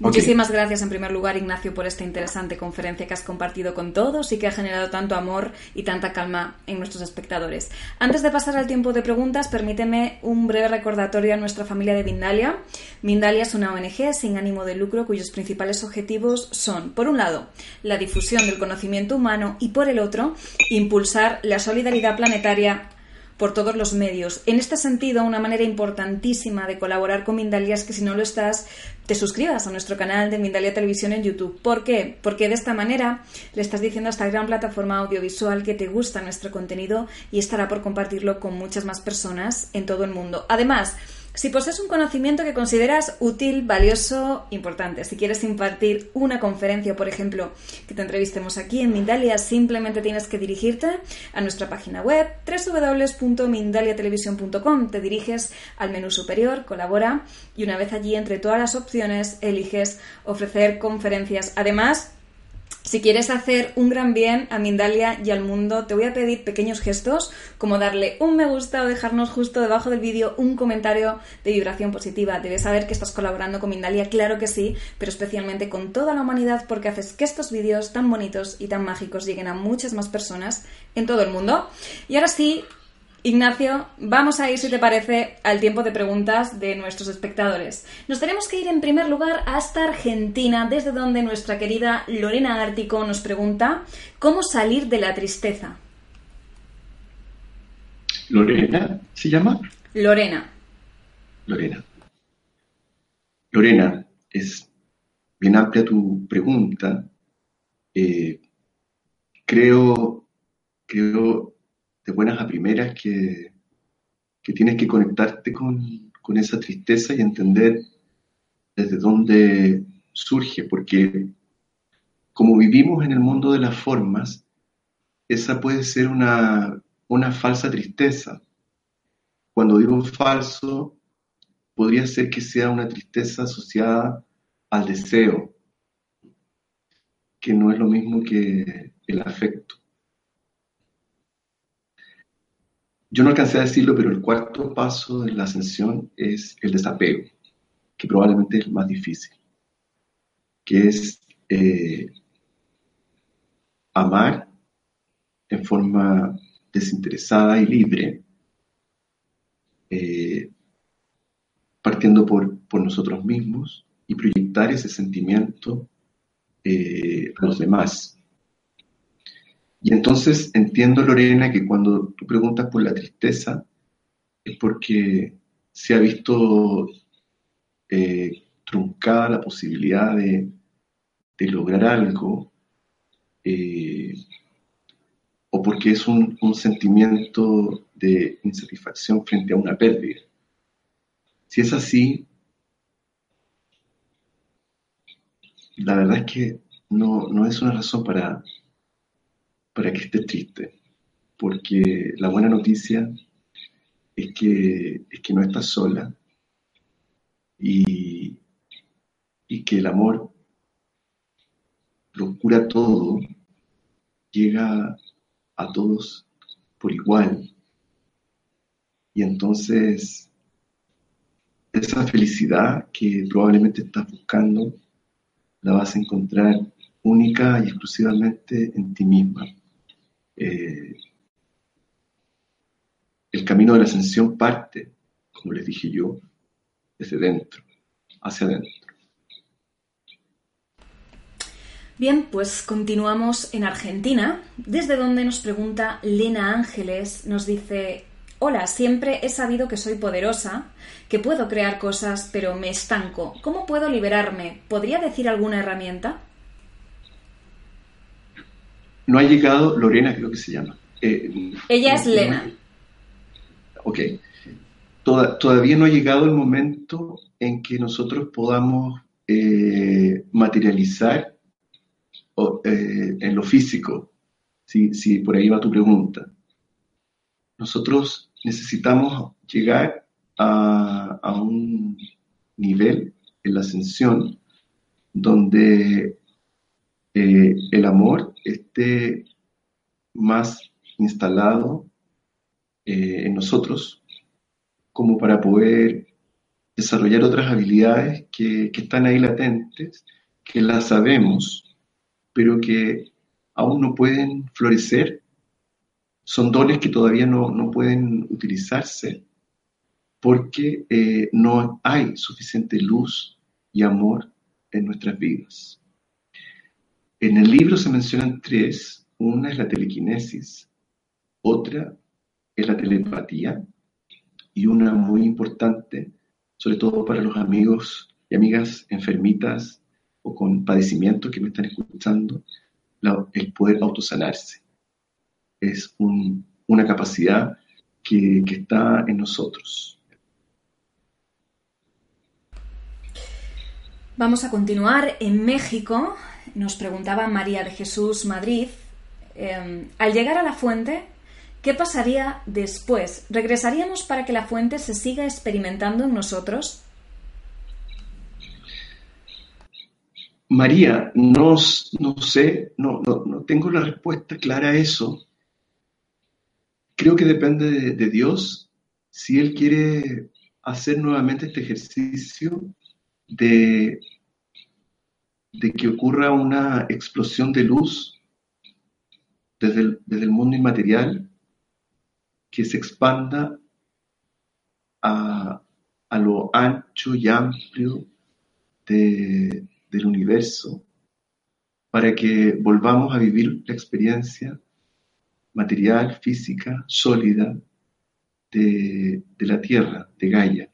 Muchísimas gracias en primer lugar, Ignacio, por esta interesante conferencia que has compartido con todos y que ha generado tanto amor y tanta calma en nuestros espectadores. Antes de pasar al tiempo de preguntas, permíteme un breve recordatorio a nuestra familia de Mindalia. Mindalia es una ONG sin ánimo de lucro cuyos principales objetivos son, por un lado, la difusión del conocimiento humano y por el otro, impulsar la solidaridad planetaria por todos los medios. En este sentido, una manera importantísima de colaborar con Mindalia es que si no lo estás, te suscribas a nuestro canal de Mindalia Televisión en YouTube. ¿Por qué? Porque de esta manera le estás diciendo a esta gran plataforma audiovisual que te gusta nuestro contenido y estará por compartirlo con muchas más personas en todo el mundo. Además, si posees un conocimiento que consideras útil, valioso, importante, si quieres impartir una conferencia, por ejemplo, que te entrevistemos aquí en Mindalia, simplemente tienes que dirigirte a nuestra página web www.mindaliatelevisión.com. Te diriges al menú superior, colabora y una vez allí, entre todas las opciones, eliges ofrecer conferencias. Además, si quieres hacer un gran bien a Mindalia y al mundo, te voy a pedir pequeños gestos como darle un me gusta o dejarnos justo debajo del vídeo un comentario de vibración positiva. Debes saber que estás colaborando con Mindalia, claro que sí, pero especialmente con toda la humanidad porque haces que estos vídeos tan bonitos y tan mágicos lleguen a muchas más personas en todo el mundo. Y ahora sí, Ignacio, vamos a ir, si te parece, al tiempo de preguntas de nuestros espectadores. Nos tenemos que ir en primer lugar hasta Argentina, desde donde nuestra querida Lorena Ártico nos pregunta cómo salir de la tristeza. ¿Lorena se llama? Lorena. Lorena. Lorena, es bien amplia tu pregunta. Eh, creo, creo de buenas a primeras que, tienes que conectarte con, con, esa tristeza y entender desde dónde surge, porque como vivimos en el mundo de las formas, esa puede ser una, una falsa tristeza. Cuando digo falso, podría ser que sea una tristeza asociada al deseo, que no es lo mismo que el afecto. Yo no alcancé a decirlo, pero el cuarto paso de la ascensión es el desapego, que probablemente es el más difícil, que es eh, amar en forma desinteresada y libre, eh, partiendo por, nosotros mismos y proyectar ese sentimiento eh, a los demás. Y entonces entiendo, Lorena, que cuando tú preguntas por la tristeza es porque se ha visto eh, truncada la posibilidad de, lograr algo eh, o porque es un, un, sentimiento de insatisfacción frente a una pérdida. Si es así, la verdad es que no, no es una razón para, para que estés triste, porque la buena noticia es que, es que no estás sola y, y que el amor lo cura todo, llega a todos por igual. Y entonces esa felicidad que probablemente estás buscando la vas a encontrar única y exclusivamente en ti misma. Eh, el camino de la ascensión parte, como les dije yo, desde dentro, hacia adentro. Bien, pues continuamos en Argentina, desde donde nos pregunta Lena Ángeles, nos dice, hola, siempre he sabido que soy poderosa, que puedo crear cosas, pero me estanco. ¿Cómo puedo liberarme? ¿Podría decir alguna herramienta? No ha llegado, Lorena creo que se llama. Eh, Ella es Lena. Ok. todavía no ha llegado el momento en que nosotros podamos eh, materializar eh, en lo físico, si, si por ahí va tu pregunta. Nosotros necesitamos llegar a, a un nivel en la ascensión donde eh, el amor esté más instalado eh, en nosotros como para poder desarrollar otras habilidades que, están ahí latentes, que las sabemos, pero que aún no pueden florecer. Son dones que todavía no, pueden utilizarse porque eh, no hay suficiente luz y amor en nuestras vidas. En el libro se mencionan tres. Una es la telequinesis, otra es la telepatía y una muy importante sobre todo para los amigos y amigas enfermitas o con padecimientos que me están escuchando, el poder autosanarse. Es una capacidad que está en nosotros. Vamos a continuar. En México, nos preguntaba María de Jesús Madrid, em, al llegar a la fuente, ¿Qué pasaría después? ¿Regresaríamos para que la fuente se siga experimentando en nosotros? María, no, no sé, no, no, tengo la respuesta clara a eso. Creo que depende de, Dios si Él quiere hacer nuevamente este ejercicio de, de que ocurra una explosión de luz desde desde el mundo inmaterial que se expanda a, lo ancho y amplio del universo para que volvamos a vivir la experiencia material, física, sólida de, la Tierra, de Gaia.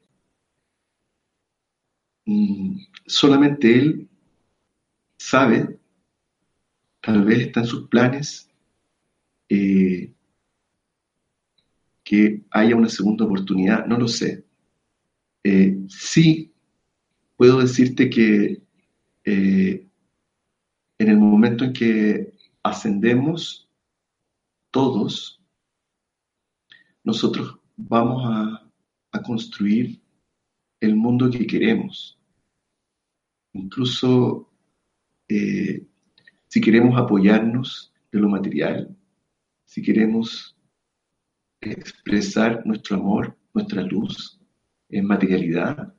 Mm, solamente Él sabe, tal vez está en sus planes, eh, que haya una segunda oportunidad, no lo sé. Eh, sí puedo decirte que eh, en el momento en que ascendemos todos, nosotros vamos a, construir el mundo que queremos. Incluso eh, si queremos apoyarnos de lo material, si queremos expresar nuestro amor, nuestra luz en materialidad,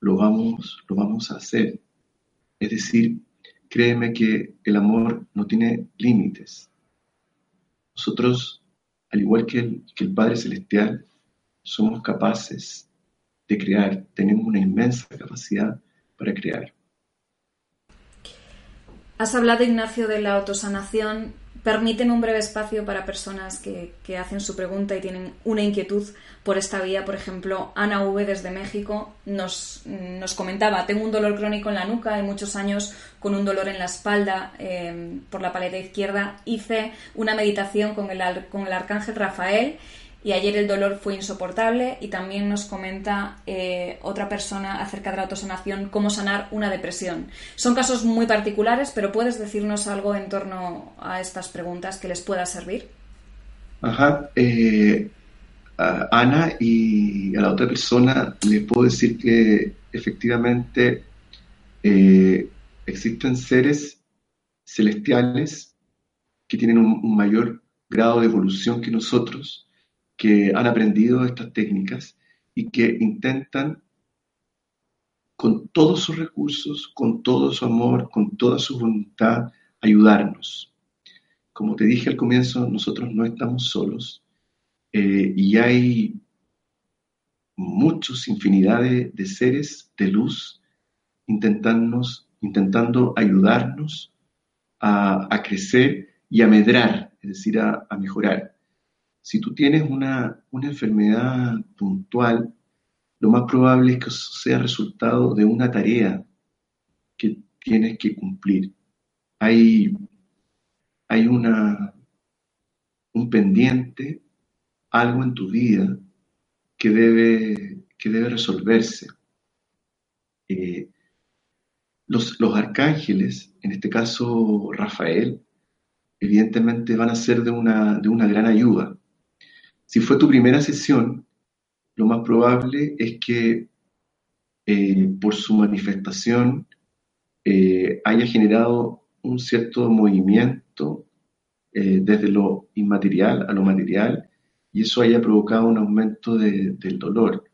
lo vamos, lo vamos a hacer. Es decir, créeme que el amor no tiene límites. Nosotros, al igual que el, que el Padre Celestial, somos capaces de crear, tenemos una inmensa capacidad para crear. Has hablado, Ignacio, de la autosanación Permiten un breve espacio para personas que, hacen su pregunta y tienen una inquietud por esta vía. Por ejemplo, Ana V desde México nos, nos comentaba, tengo un dolor crónico en la nuca, hay muchos años con un dolor en la espalda eh, por la paleta izquierda. Hice una meditación con el, con el arcángel Rafael y ayer el dolor fue insoportable y también nos comenta eh, otra persona acerca de la autosanación, cómo sanar una depresión. Son casos muy particulares, pero ¿puedes decirnos algo en torno a estas preguntas que les pueda servir? Ajá. Eh, Ana y a la otra persona les puedo decir que efectivamente eh, existen seres celestiales que tienen un mayor grado de evolución que nosotros que han aprendido estas técnicas y que intentan con todos sus recursos, con todo su amor, con toda su voluntad, ayudarnos. Como te dije al comienzo, nosotros no estamos solos eh, y hay muchos, infinidad de, seres de luz intentando ayudarnos a, crecer y a medrar, es decir, a mejorar. Si tú tienes una, enfermedad puntual, lo más probable es que sea resultado de una tarea que tienes que cumplir. Hay, hay una, un pendiente, algo en tu vida que debe, que debe resolverse. Eh, los, los, arcángeles, en este caso Rafael, evidentemente van a ser de una, de una gran ayuda. Si fue tu primera sesión, lo más probable es que eh, por su manifestación eh, haya generado un cierto movimiento eh, desde lo inmaterial a lo material y eso haya provocado un aumento del dolor.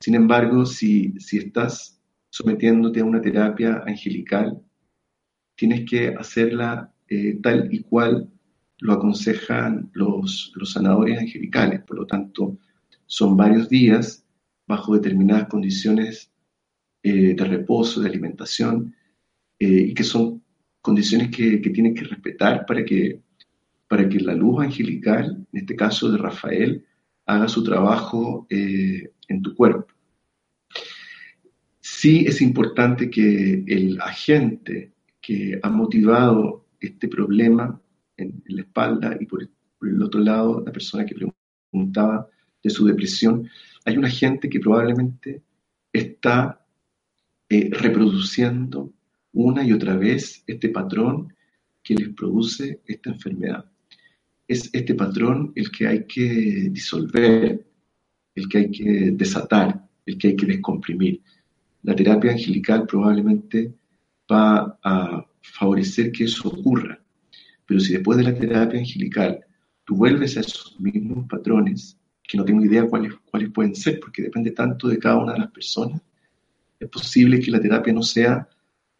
Sin embargo, si, estás sometiéndote a una terapia angelical, tienes que hacerla tal y cual lo aconsejan los, sanadores angelicales. Por lo tanto, son varios días bajo determinadas condiciones eh, de reposo, de alimentación, eh, y que son condiciones que, que tienes que respetar para que, para que la luz angelical, en este caso de Rafael, haga su trabajo en tu cuerpo. Sí es importante que el agente que ha motivado este problema en, la espalda y por el, otro lado la persona que preguntaba de su depresión, hay un agente que probablemente está eh, reproduciendo una y otra vez este patrón que les produce esta enfermedad. Es este patrón el que hay que disolver, el que hay que desatar, el que hay que descomprimir la terapia angelical probablemente va a favorecer que eso ocurra. Pero si después de la terapia angelical tú vuelves a esos mismos patrones, que no tengo idea cuáles, cuáles pueden ser, porque depende tanto de cada una de las personas, es posible que la terapia no sea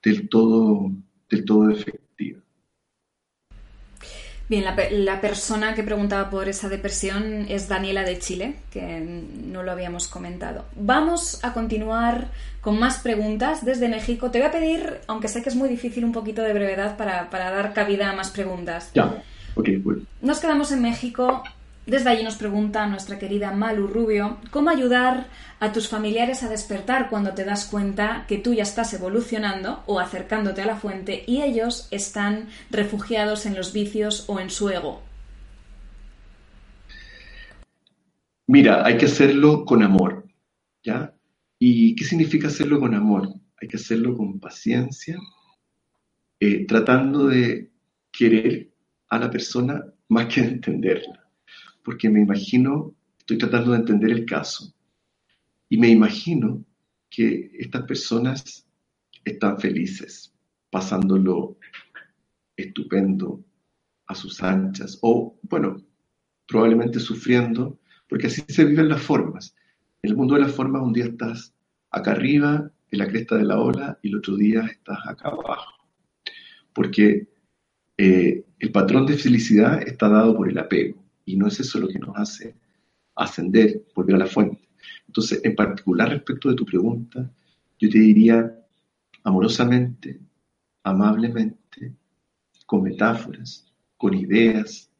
del todo, del todo efectiva. Bien, la, persona que preguntaba por esa depresión es Daniela de Chile, que no lo habíamos comentado. Vamos a continuar con más preguntas desde México. Te voy a pedir, aunque sé que es muy difícil, un poquito de brevedad para, dar cabida a más preguntas. Ya, ok, bueno. Nos quedamos en México. Desde allí nos pregunta nuestra querida Malu Rubio, ¿cómo ayudar a tus familiares a despertar cuando te das cuenta que tú ya estás evolucionando o acercándote a la fuente y ellos están refugiados en los vicios o en su ego? Mira, hay que hacerlo con amor, ¿ya? ¿Y qué significa hacerlo con amor? Hay que hacerlo con paciencia, eh, tratando de querer a la persona más que de entenderla porque me imagino, estoy tratando de entender el caso, y me imagino que estas personas están felices, pasándolo estupendo a sus anchas, o bueno, probablemente sufriendo, porque así se viven las formas. En el mundo de las formas un día estás acá arriba, en la cresta de la ola, y el otro día estás acá abajo. Porque eh, el patrón de felicidad está dado por el apego. Y no es eso lo que nos hace ascender, volver a la fuente. Entonces, en particular respecto de tu pregunta, yo te diría amorosamente, amablemente, con metáforas, con ideas,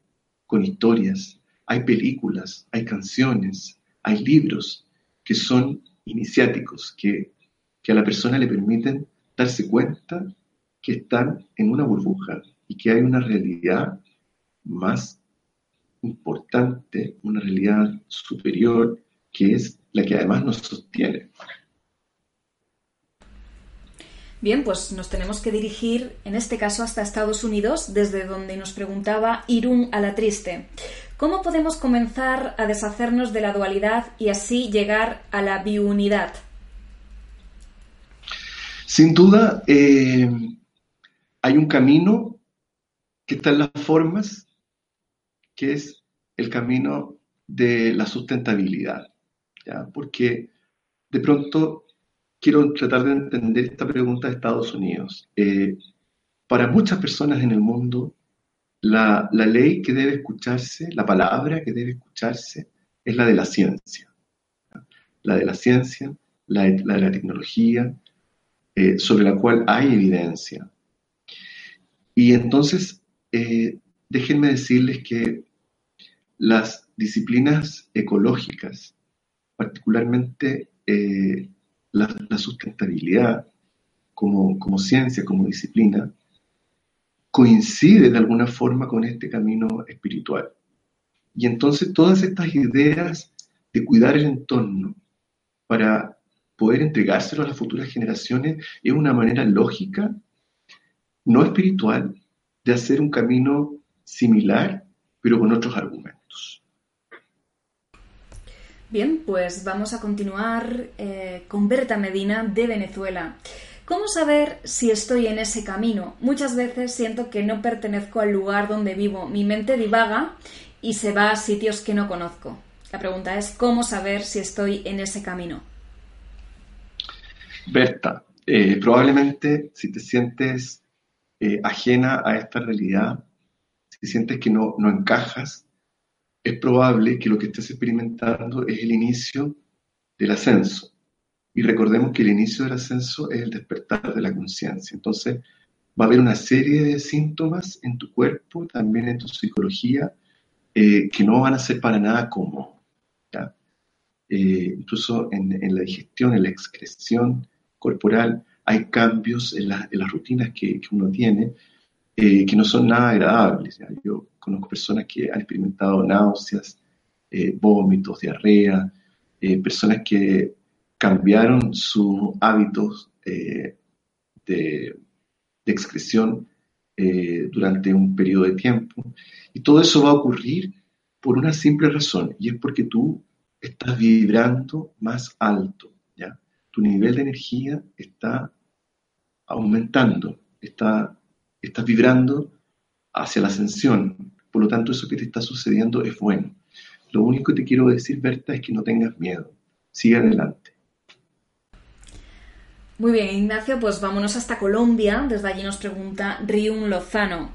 con historias. Hay películas, hay canciones, hay libros que son iniciáticos, que, que a la persona le permiten darse cuenta que están en una burbuja y que hay una realidad más importante, una realidad superior, que es la que además nos sostiene. Bien, pues nos tenemos que dirigir, en este caso, hasta Estados Unidos, desde donde nos preguntaba Irún a la Triste. ¿Cómo podemos comenzar a deshacernos de la dualidad y así llegar a la biunidad? Sin duda, eh, hay un camino que está en las formas que es el camino de la sustentabilidad. ¿ya? Porque de pronto quiero tratar de entender esta pregunta de Estados Unidos. Eh, para muchas personas en el mundo, la, ley que debe escucharse, la palabra que debe escucharse, es la de la ciencia. La de la ciencia, la de la, tecnología, eh, sobre la cual hay evidencia. Y entonces, eh, déjenme decirles que las disciplinas ecológicas, particularmente eh, la, sustentabilidad como, como ciencia, como disciplina, coincide de alguna forma con este camino espiritual. Y entonces todas estas ideas de cuidar el entorno para poder entregárselo a las futuras generaciones es una manera lógica, no espiritual, de hacer un camino similar, pero con otros argumentos. Bien, pues vamos a continuar eh, con Berta Medina de Venezuela. ¿Cómo saber si estoy en ese camino? Muchas veces siento que no pertenezco al lugar donde vivo. Mi mente divaga y se va a sitios que no conozco. La pregunta es, ¿cómo saber si estoy en ese camino? Berta, eh, probablemente si te sientes eh, ajena a esta realidad, si sientes que no, no encajas, es probable que lo que estés experimentando es el inicio del ascenso. Y recordemos que el inicio del ascenso es el despertar de la conciencia. Entonces, va a haber una serie de síntomas en tu cuerpo, también en tu psicología, eh, que no van a ser para nada cómodos. Eh, incluso en, la digestión, en la excreción corporal, hay cambios en, las rutinas que, uno tiene eh, que no son nada agradables. Yo conozco personas que han experimentado náuseas, vómitos, diarrea, personas que cambiaron sus hábitos de, de, excreción durante un periodo de tiempo. Y todo eso va a ocurrir por una simple razón, y es porque tú estás vibrando más alto, ¿ya? Tu nivel de energía está aumentando, está, estás vibrando hacia la ascensión. Por lo tanto, eso que te está sucediendo es bueno. Lo único que te quiero decir, Berta, es que no tengas miedo. Sigue adelante. Muy bien, Ignacio, pues vámonos hasta Colombia. Desde allí nos pregunta Riun Lozano.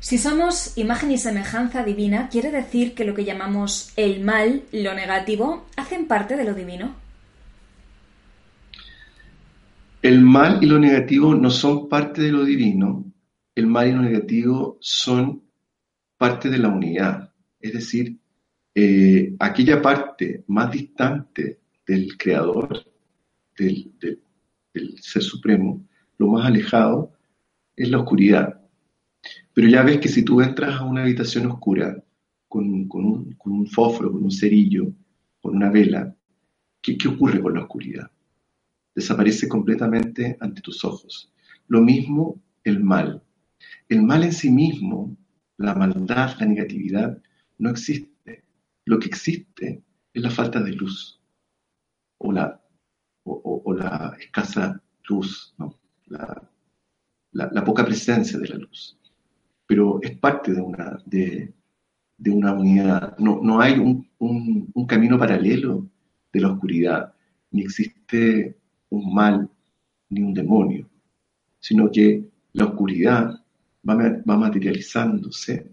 Si somos imagen y semejanza divina, quiere decir que lo que llamamos el mal, lo negativo, hacen parte de lo divino. El mal y lo negativo no son parte de lo divino, el mal y lo negativo son parte de la unidad. Es decir, eh, aquella parte más distante del creador, del ser supremo, lo más alejado, es la oscuridad. Pero ya ves que si tú entras a una habitación oscura con, un, fósforo, con un cerillo, con una vela, ¿qué, ¿qué ocurre con la oscuridad? Desaparece completamente ante tus ojos. Lo mismo el mal. El mal en sí mismo, la maldad, la negatividad, no existe. Lo que existe es la falta de luz o la, escasa luz, la, poca presencia de la luz pero es parte de una, unidad. No, hay un, camino paralelo de la oscuridad, ni existe un mal ni un demonio, sino que la oscuridad va, va materializándose,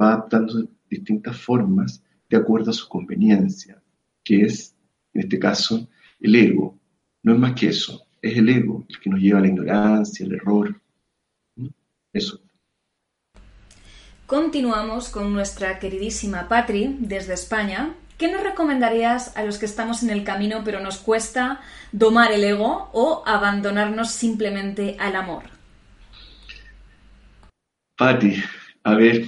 va adaptando distintas formas de acuerdo a su conveniencia, que es, en este caso, el ego. No es más que eso, es el ego el que nos lleva a la ignorancia, el error. Eso. Continuamos con nuestra queridísima Patri desde España. ¿Qué nos recomendarías a los que estamos en el camino pero nos cuesta domar el ego o abandonarnos simplemente al amor? Patri, a ver,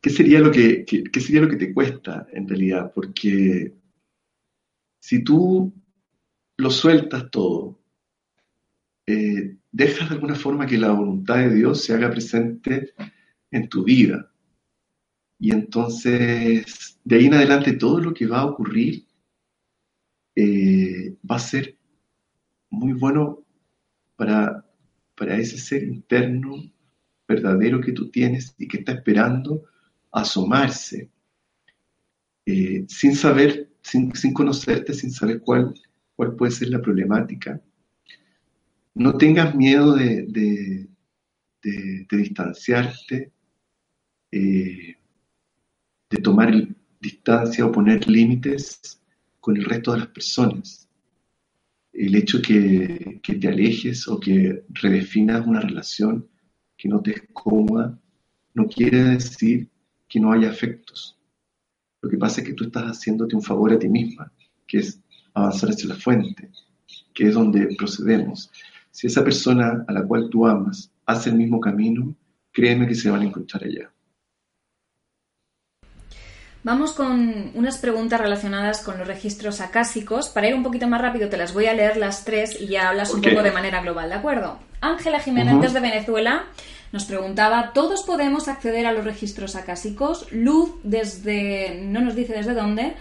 ¿qué sería lo que, sería lo que te cuesta en realidad? Porque si tú lo sueltas todo, eh, dejas de alguna forma que la voluntad de Dios se haga presente en tu vida. Y entonces, de ahí en adelante, todo lo que va a ocurrir eh, va a ser muy bueno para, para ese ser interno verdadero que tú tienes y que está esperando asomarse, eh, sin saber, sin, conocerte, sin saber cuál, cuál puede ser la problemática no tengas miedo de, distanciarte, eh, de tomar distancia o poner límites con el resto de las personas. El hecho que, te alejes o que redefinas una relación que no te es cómoda no quiere decir que no haya afectos. Lo que pasa es que tú estás haciéndote un favor a ti misma, que es avanzar hacia la fuente, que es donde procedemos. Si esa persona a la cual tú amas hace el mismo camino, créeme que se van a encontrar allá. Vamos con unas preguntas relacionadas con los registros acásicos. Para ir un poquito más rápido, te las voy a leer las tres y ya hablas un poco de manera global, ¿de acuerdo? Ángela Jiménez desde Venezuela nos preguntaba, ¿todos podemos acceder a los registros acásicos? Luz desde, no nos dice desde dónde,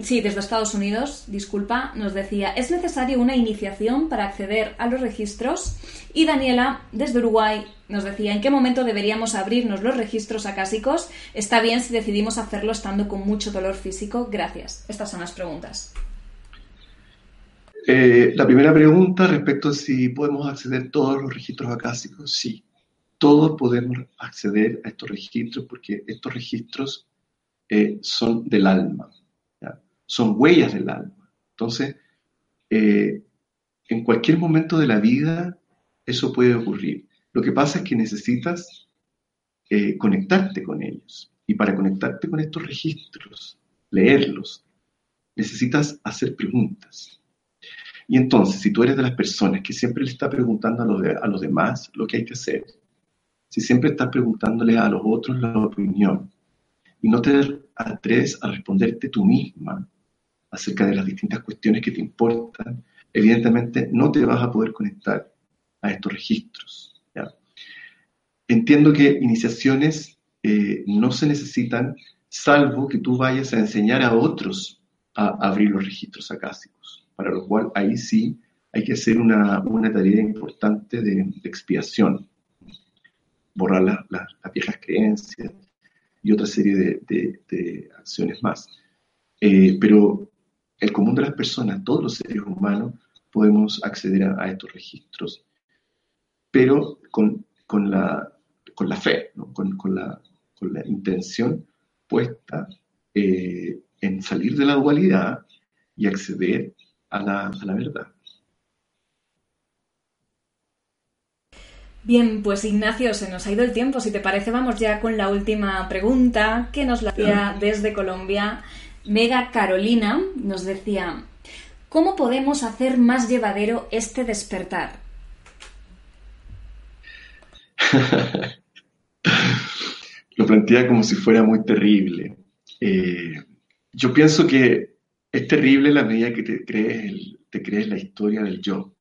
Sí, desde Estados Unidos, disculpa, nos decía, ¿es necesario una iniciación para acceder a los registros? Y Daniela, desde Uruguay, nos decía, ¿en qué momento deberíamos abrirnos los registros acásicos? Está bien si decidimos hacerlo estando con mucho dolor físico. Gracias. Estas son las preguntas. Eh, la primera pregunta respecto a si podemos acceder todos los registros acásicos, sí. Todos podemos acceder a estos registros porque estos registros eh, son del alma, son huellas del alma. Entonces, eh, en cualquier momento de la vida eso puede ocurrir. Lo que pasa es que necesitas conectarte con ellos. Y para conectarte con estos registros, leerlos, necesitas hacer preguntas. Y entonces, si tú eres de las personas que siempre le está preguntando a los, a los demás lo que hay que hacer, si siempre estás preguntándole a los otros la opinión y no te atreves a responderte tú misma acerca de las distintas cuestiones que te importan, evidentemente no te vas a poder conectar a estos registros. Entiendo que iniciaciones eh, no se necesitan salvo que tú vayas a enseñar a otros a abrir los registros acásicos, para lo cual ahí sí hay que hacer una, tarea importante de, expiación, borrar las viejas creencias y otra serie de, acciones más. Eh, pero el común de las personas, todos los seres humanos, podemos acceder a, estos registros, pero con, la, con la fe, con, la, con la intención puesta eh, en salir de la dualidad y acceder a la, verdad. Bien, pues Ignacio, se nos ha ido el tiempo. Si te parece, vamos ya con la última pregunta que nos la hacía desde Colombia. Mega Carolina nos decía, ¿cómo podemos hacer más llevadero este despertar? Lo plantea como si fuera muy terrible. Eh, yo pienso que es terrible la medida que te crees, te crees la historia del yo.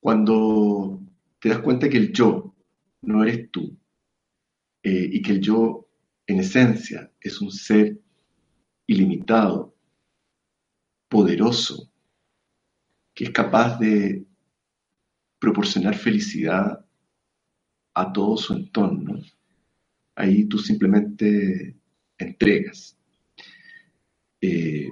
Cuando te das cuenta que el yo no eres tú eh, y que el yo en esencia es un ser ilimitado, poderoso, que es capaz de proporcionar felicidad a todo su entorno, ahí tú simplemente entregas. Eh,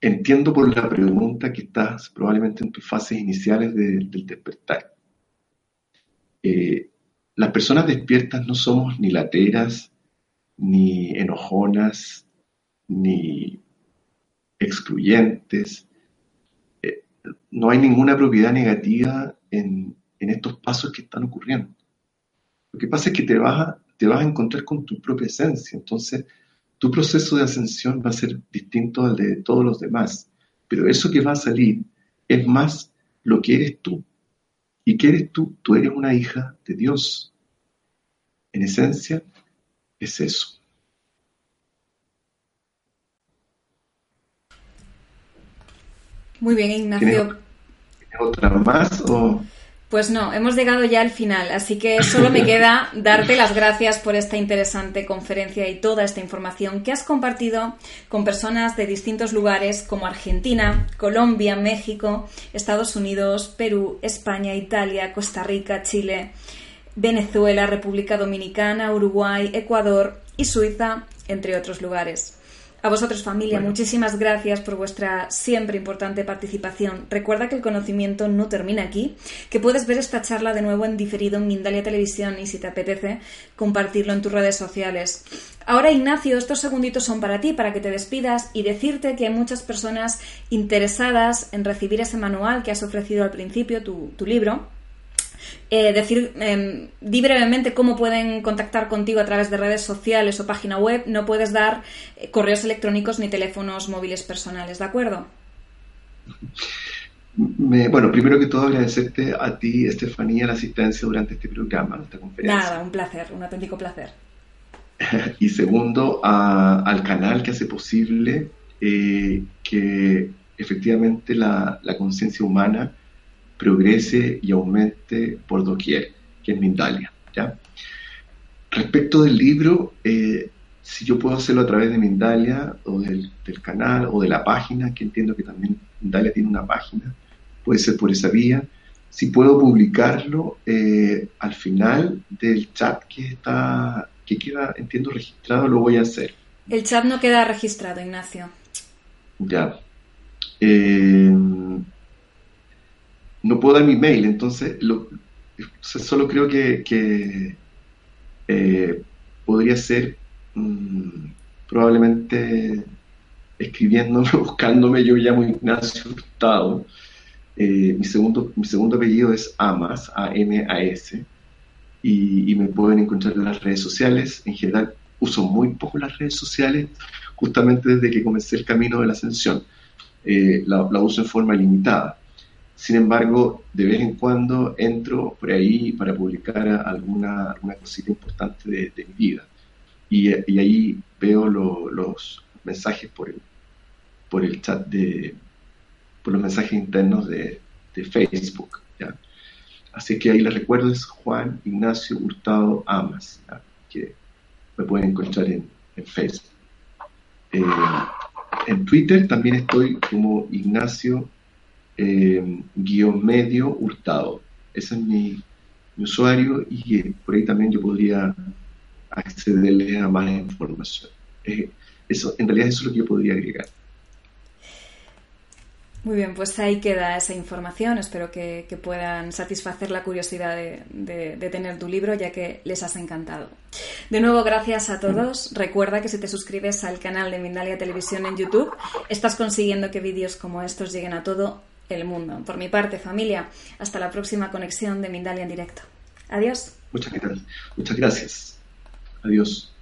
entiendo por la pregunta que estás probablemente en tus fases iniciales del despertar. Eh, las personas despiertas no somos ni lateras, ni enojonas, ni excluyentes. Eh, no hay ninguna propiedad negativa en, en, estos pasos que están ocurriendo. Lo que pasa es que te vas, a, te vas a encontrar con tu propia esencia. Entonces, tu proceso de ascensión va a ser distinto al de todos los demás, pero eso que va a salir es más lo que eres tú. ¿Y qué eres tú? Tú eres una hija de Dios. En esencia, es eso. Muy bien, Ignacio. ¿Tienes otra más o...? Pues no, hemos llegado ya al final, así que solo me queda darte las gracias por esta interesante conferencia y toda esta información que has compartido con personas de distintos lugares como Argentina, Colombia, México, Estados Unidos, Perú, España, Italia, Costa Rica, Chile, Venezuela, República Dominicana, Uruguay, Ecuador y Suiza, entre otros lugares. A vosotros familia, muchísimas gracias por vuestra siempre importante participación. Recuerda que el conocimiento no termina aquí, que puedes ver esta charla de nuevo en diferido en Mindalia Televisión y si te apetece, compartirlo en tus redes sociales. Ahora Ignacio, estos segunditos son para ti, para que te despidas y decirte que hay muchas personas interesadas en recibir ese manual que has ofrecido al principio, tu, tu libro eh, decir, eh, di brevemente cómo pueden contactar contigo a través de redes sociales o página web. No puedes dar eh, correos electrónicos ni teléfonos móviles personales, ¿de acuerdo? bueno, primero que todo agradecerte a ti, Estefanía, la asistencia durante este programa, esta conferencia. Nada, un placer, un auténtico placer. y segundo, al canal que hace posible eh, que efectivamente la conciencia humana progrese y aumente por doquier, que es Mindalia. ¿ya? Respecto del libro, eh, si yo puedo hacerlo a través de Mindalia o del, canal o de la página, que entiendo que también Mindalia tiene una página, puede ser por esa vía. Si puedo publicarlo eh, al final del chat que está, que queda, entiendo, registrado, lo voy a hacer. El chat no queda registrado, Ignacio. Ya. Eh, no puedo dar mi mail, entonces solo creo que, eh, podría ser mm, probablemente escribiéndome, buscándome, yo llamo Ignacio Hurtado. Eh, mi, segundo, mi segundo apellido es Amas, A-M-A-S, y, y, me pueden encontrar en las redes sociales. En general, uso muy poco las redes sociales, justamente desde que comencé el camino de la ascensión. Eh, la, uso en forma limitada. Sin embargo, de vez en cuando entro por ahí para publicar alguna, alguna cosita importante de, mi vida. Y, ahí veo los mensajes por el, por el chat de, por los mensajes internos de, Facebook. ¿ya? Así que ahí les recuerdo es Juan Ignacio Hurtado Amas, que me pueden encontrar en, Facebook. Eh, en Twitter también estoy como Ignacio eh, guion medio Hurtado. Ese es mi, usuario y eh, por ahí también yo podría accederle a más información. eso, en realidad eso es lo que yo podría agregar. Muy bien, pues ahí queda esa información. Espero que, puedan satisfacer la curiosidad de, tener tu libro, ya que les has encantado. De nuevo, gracias a todos. Recuerda que si te suscribes al canal de Mindalia Televisión en YouTube, estás consiguiendo que vídeos como estos lleguen a todo el mundo. Por mi parte, familia, hasta la próxima conexión de Mindalia en directo. Adiós. Muchas gracias. Muchas gracias. Adiós.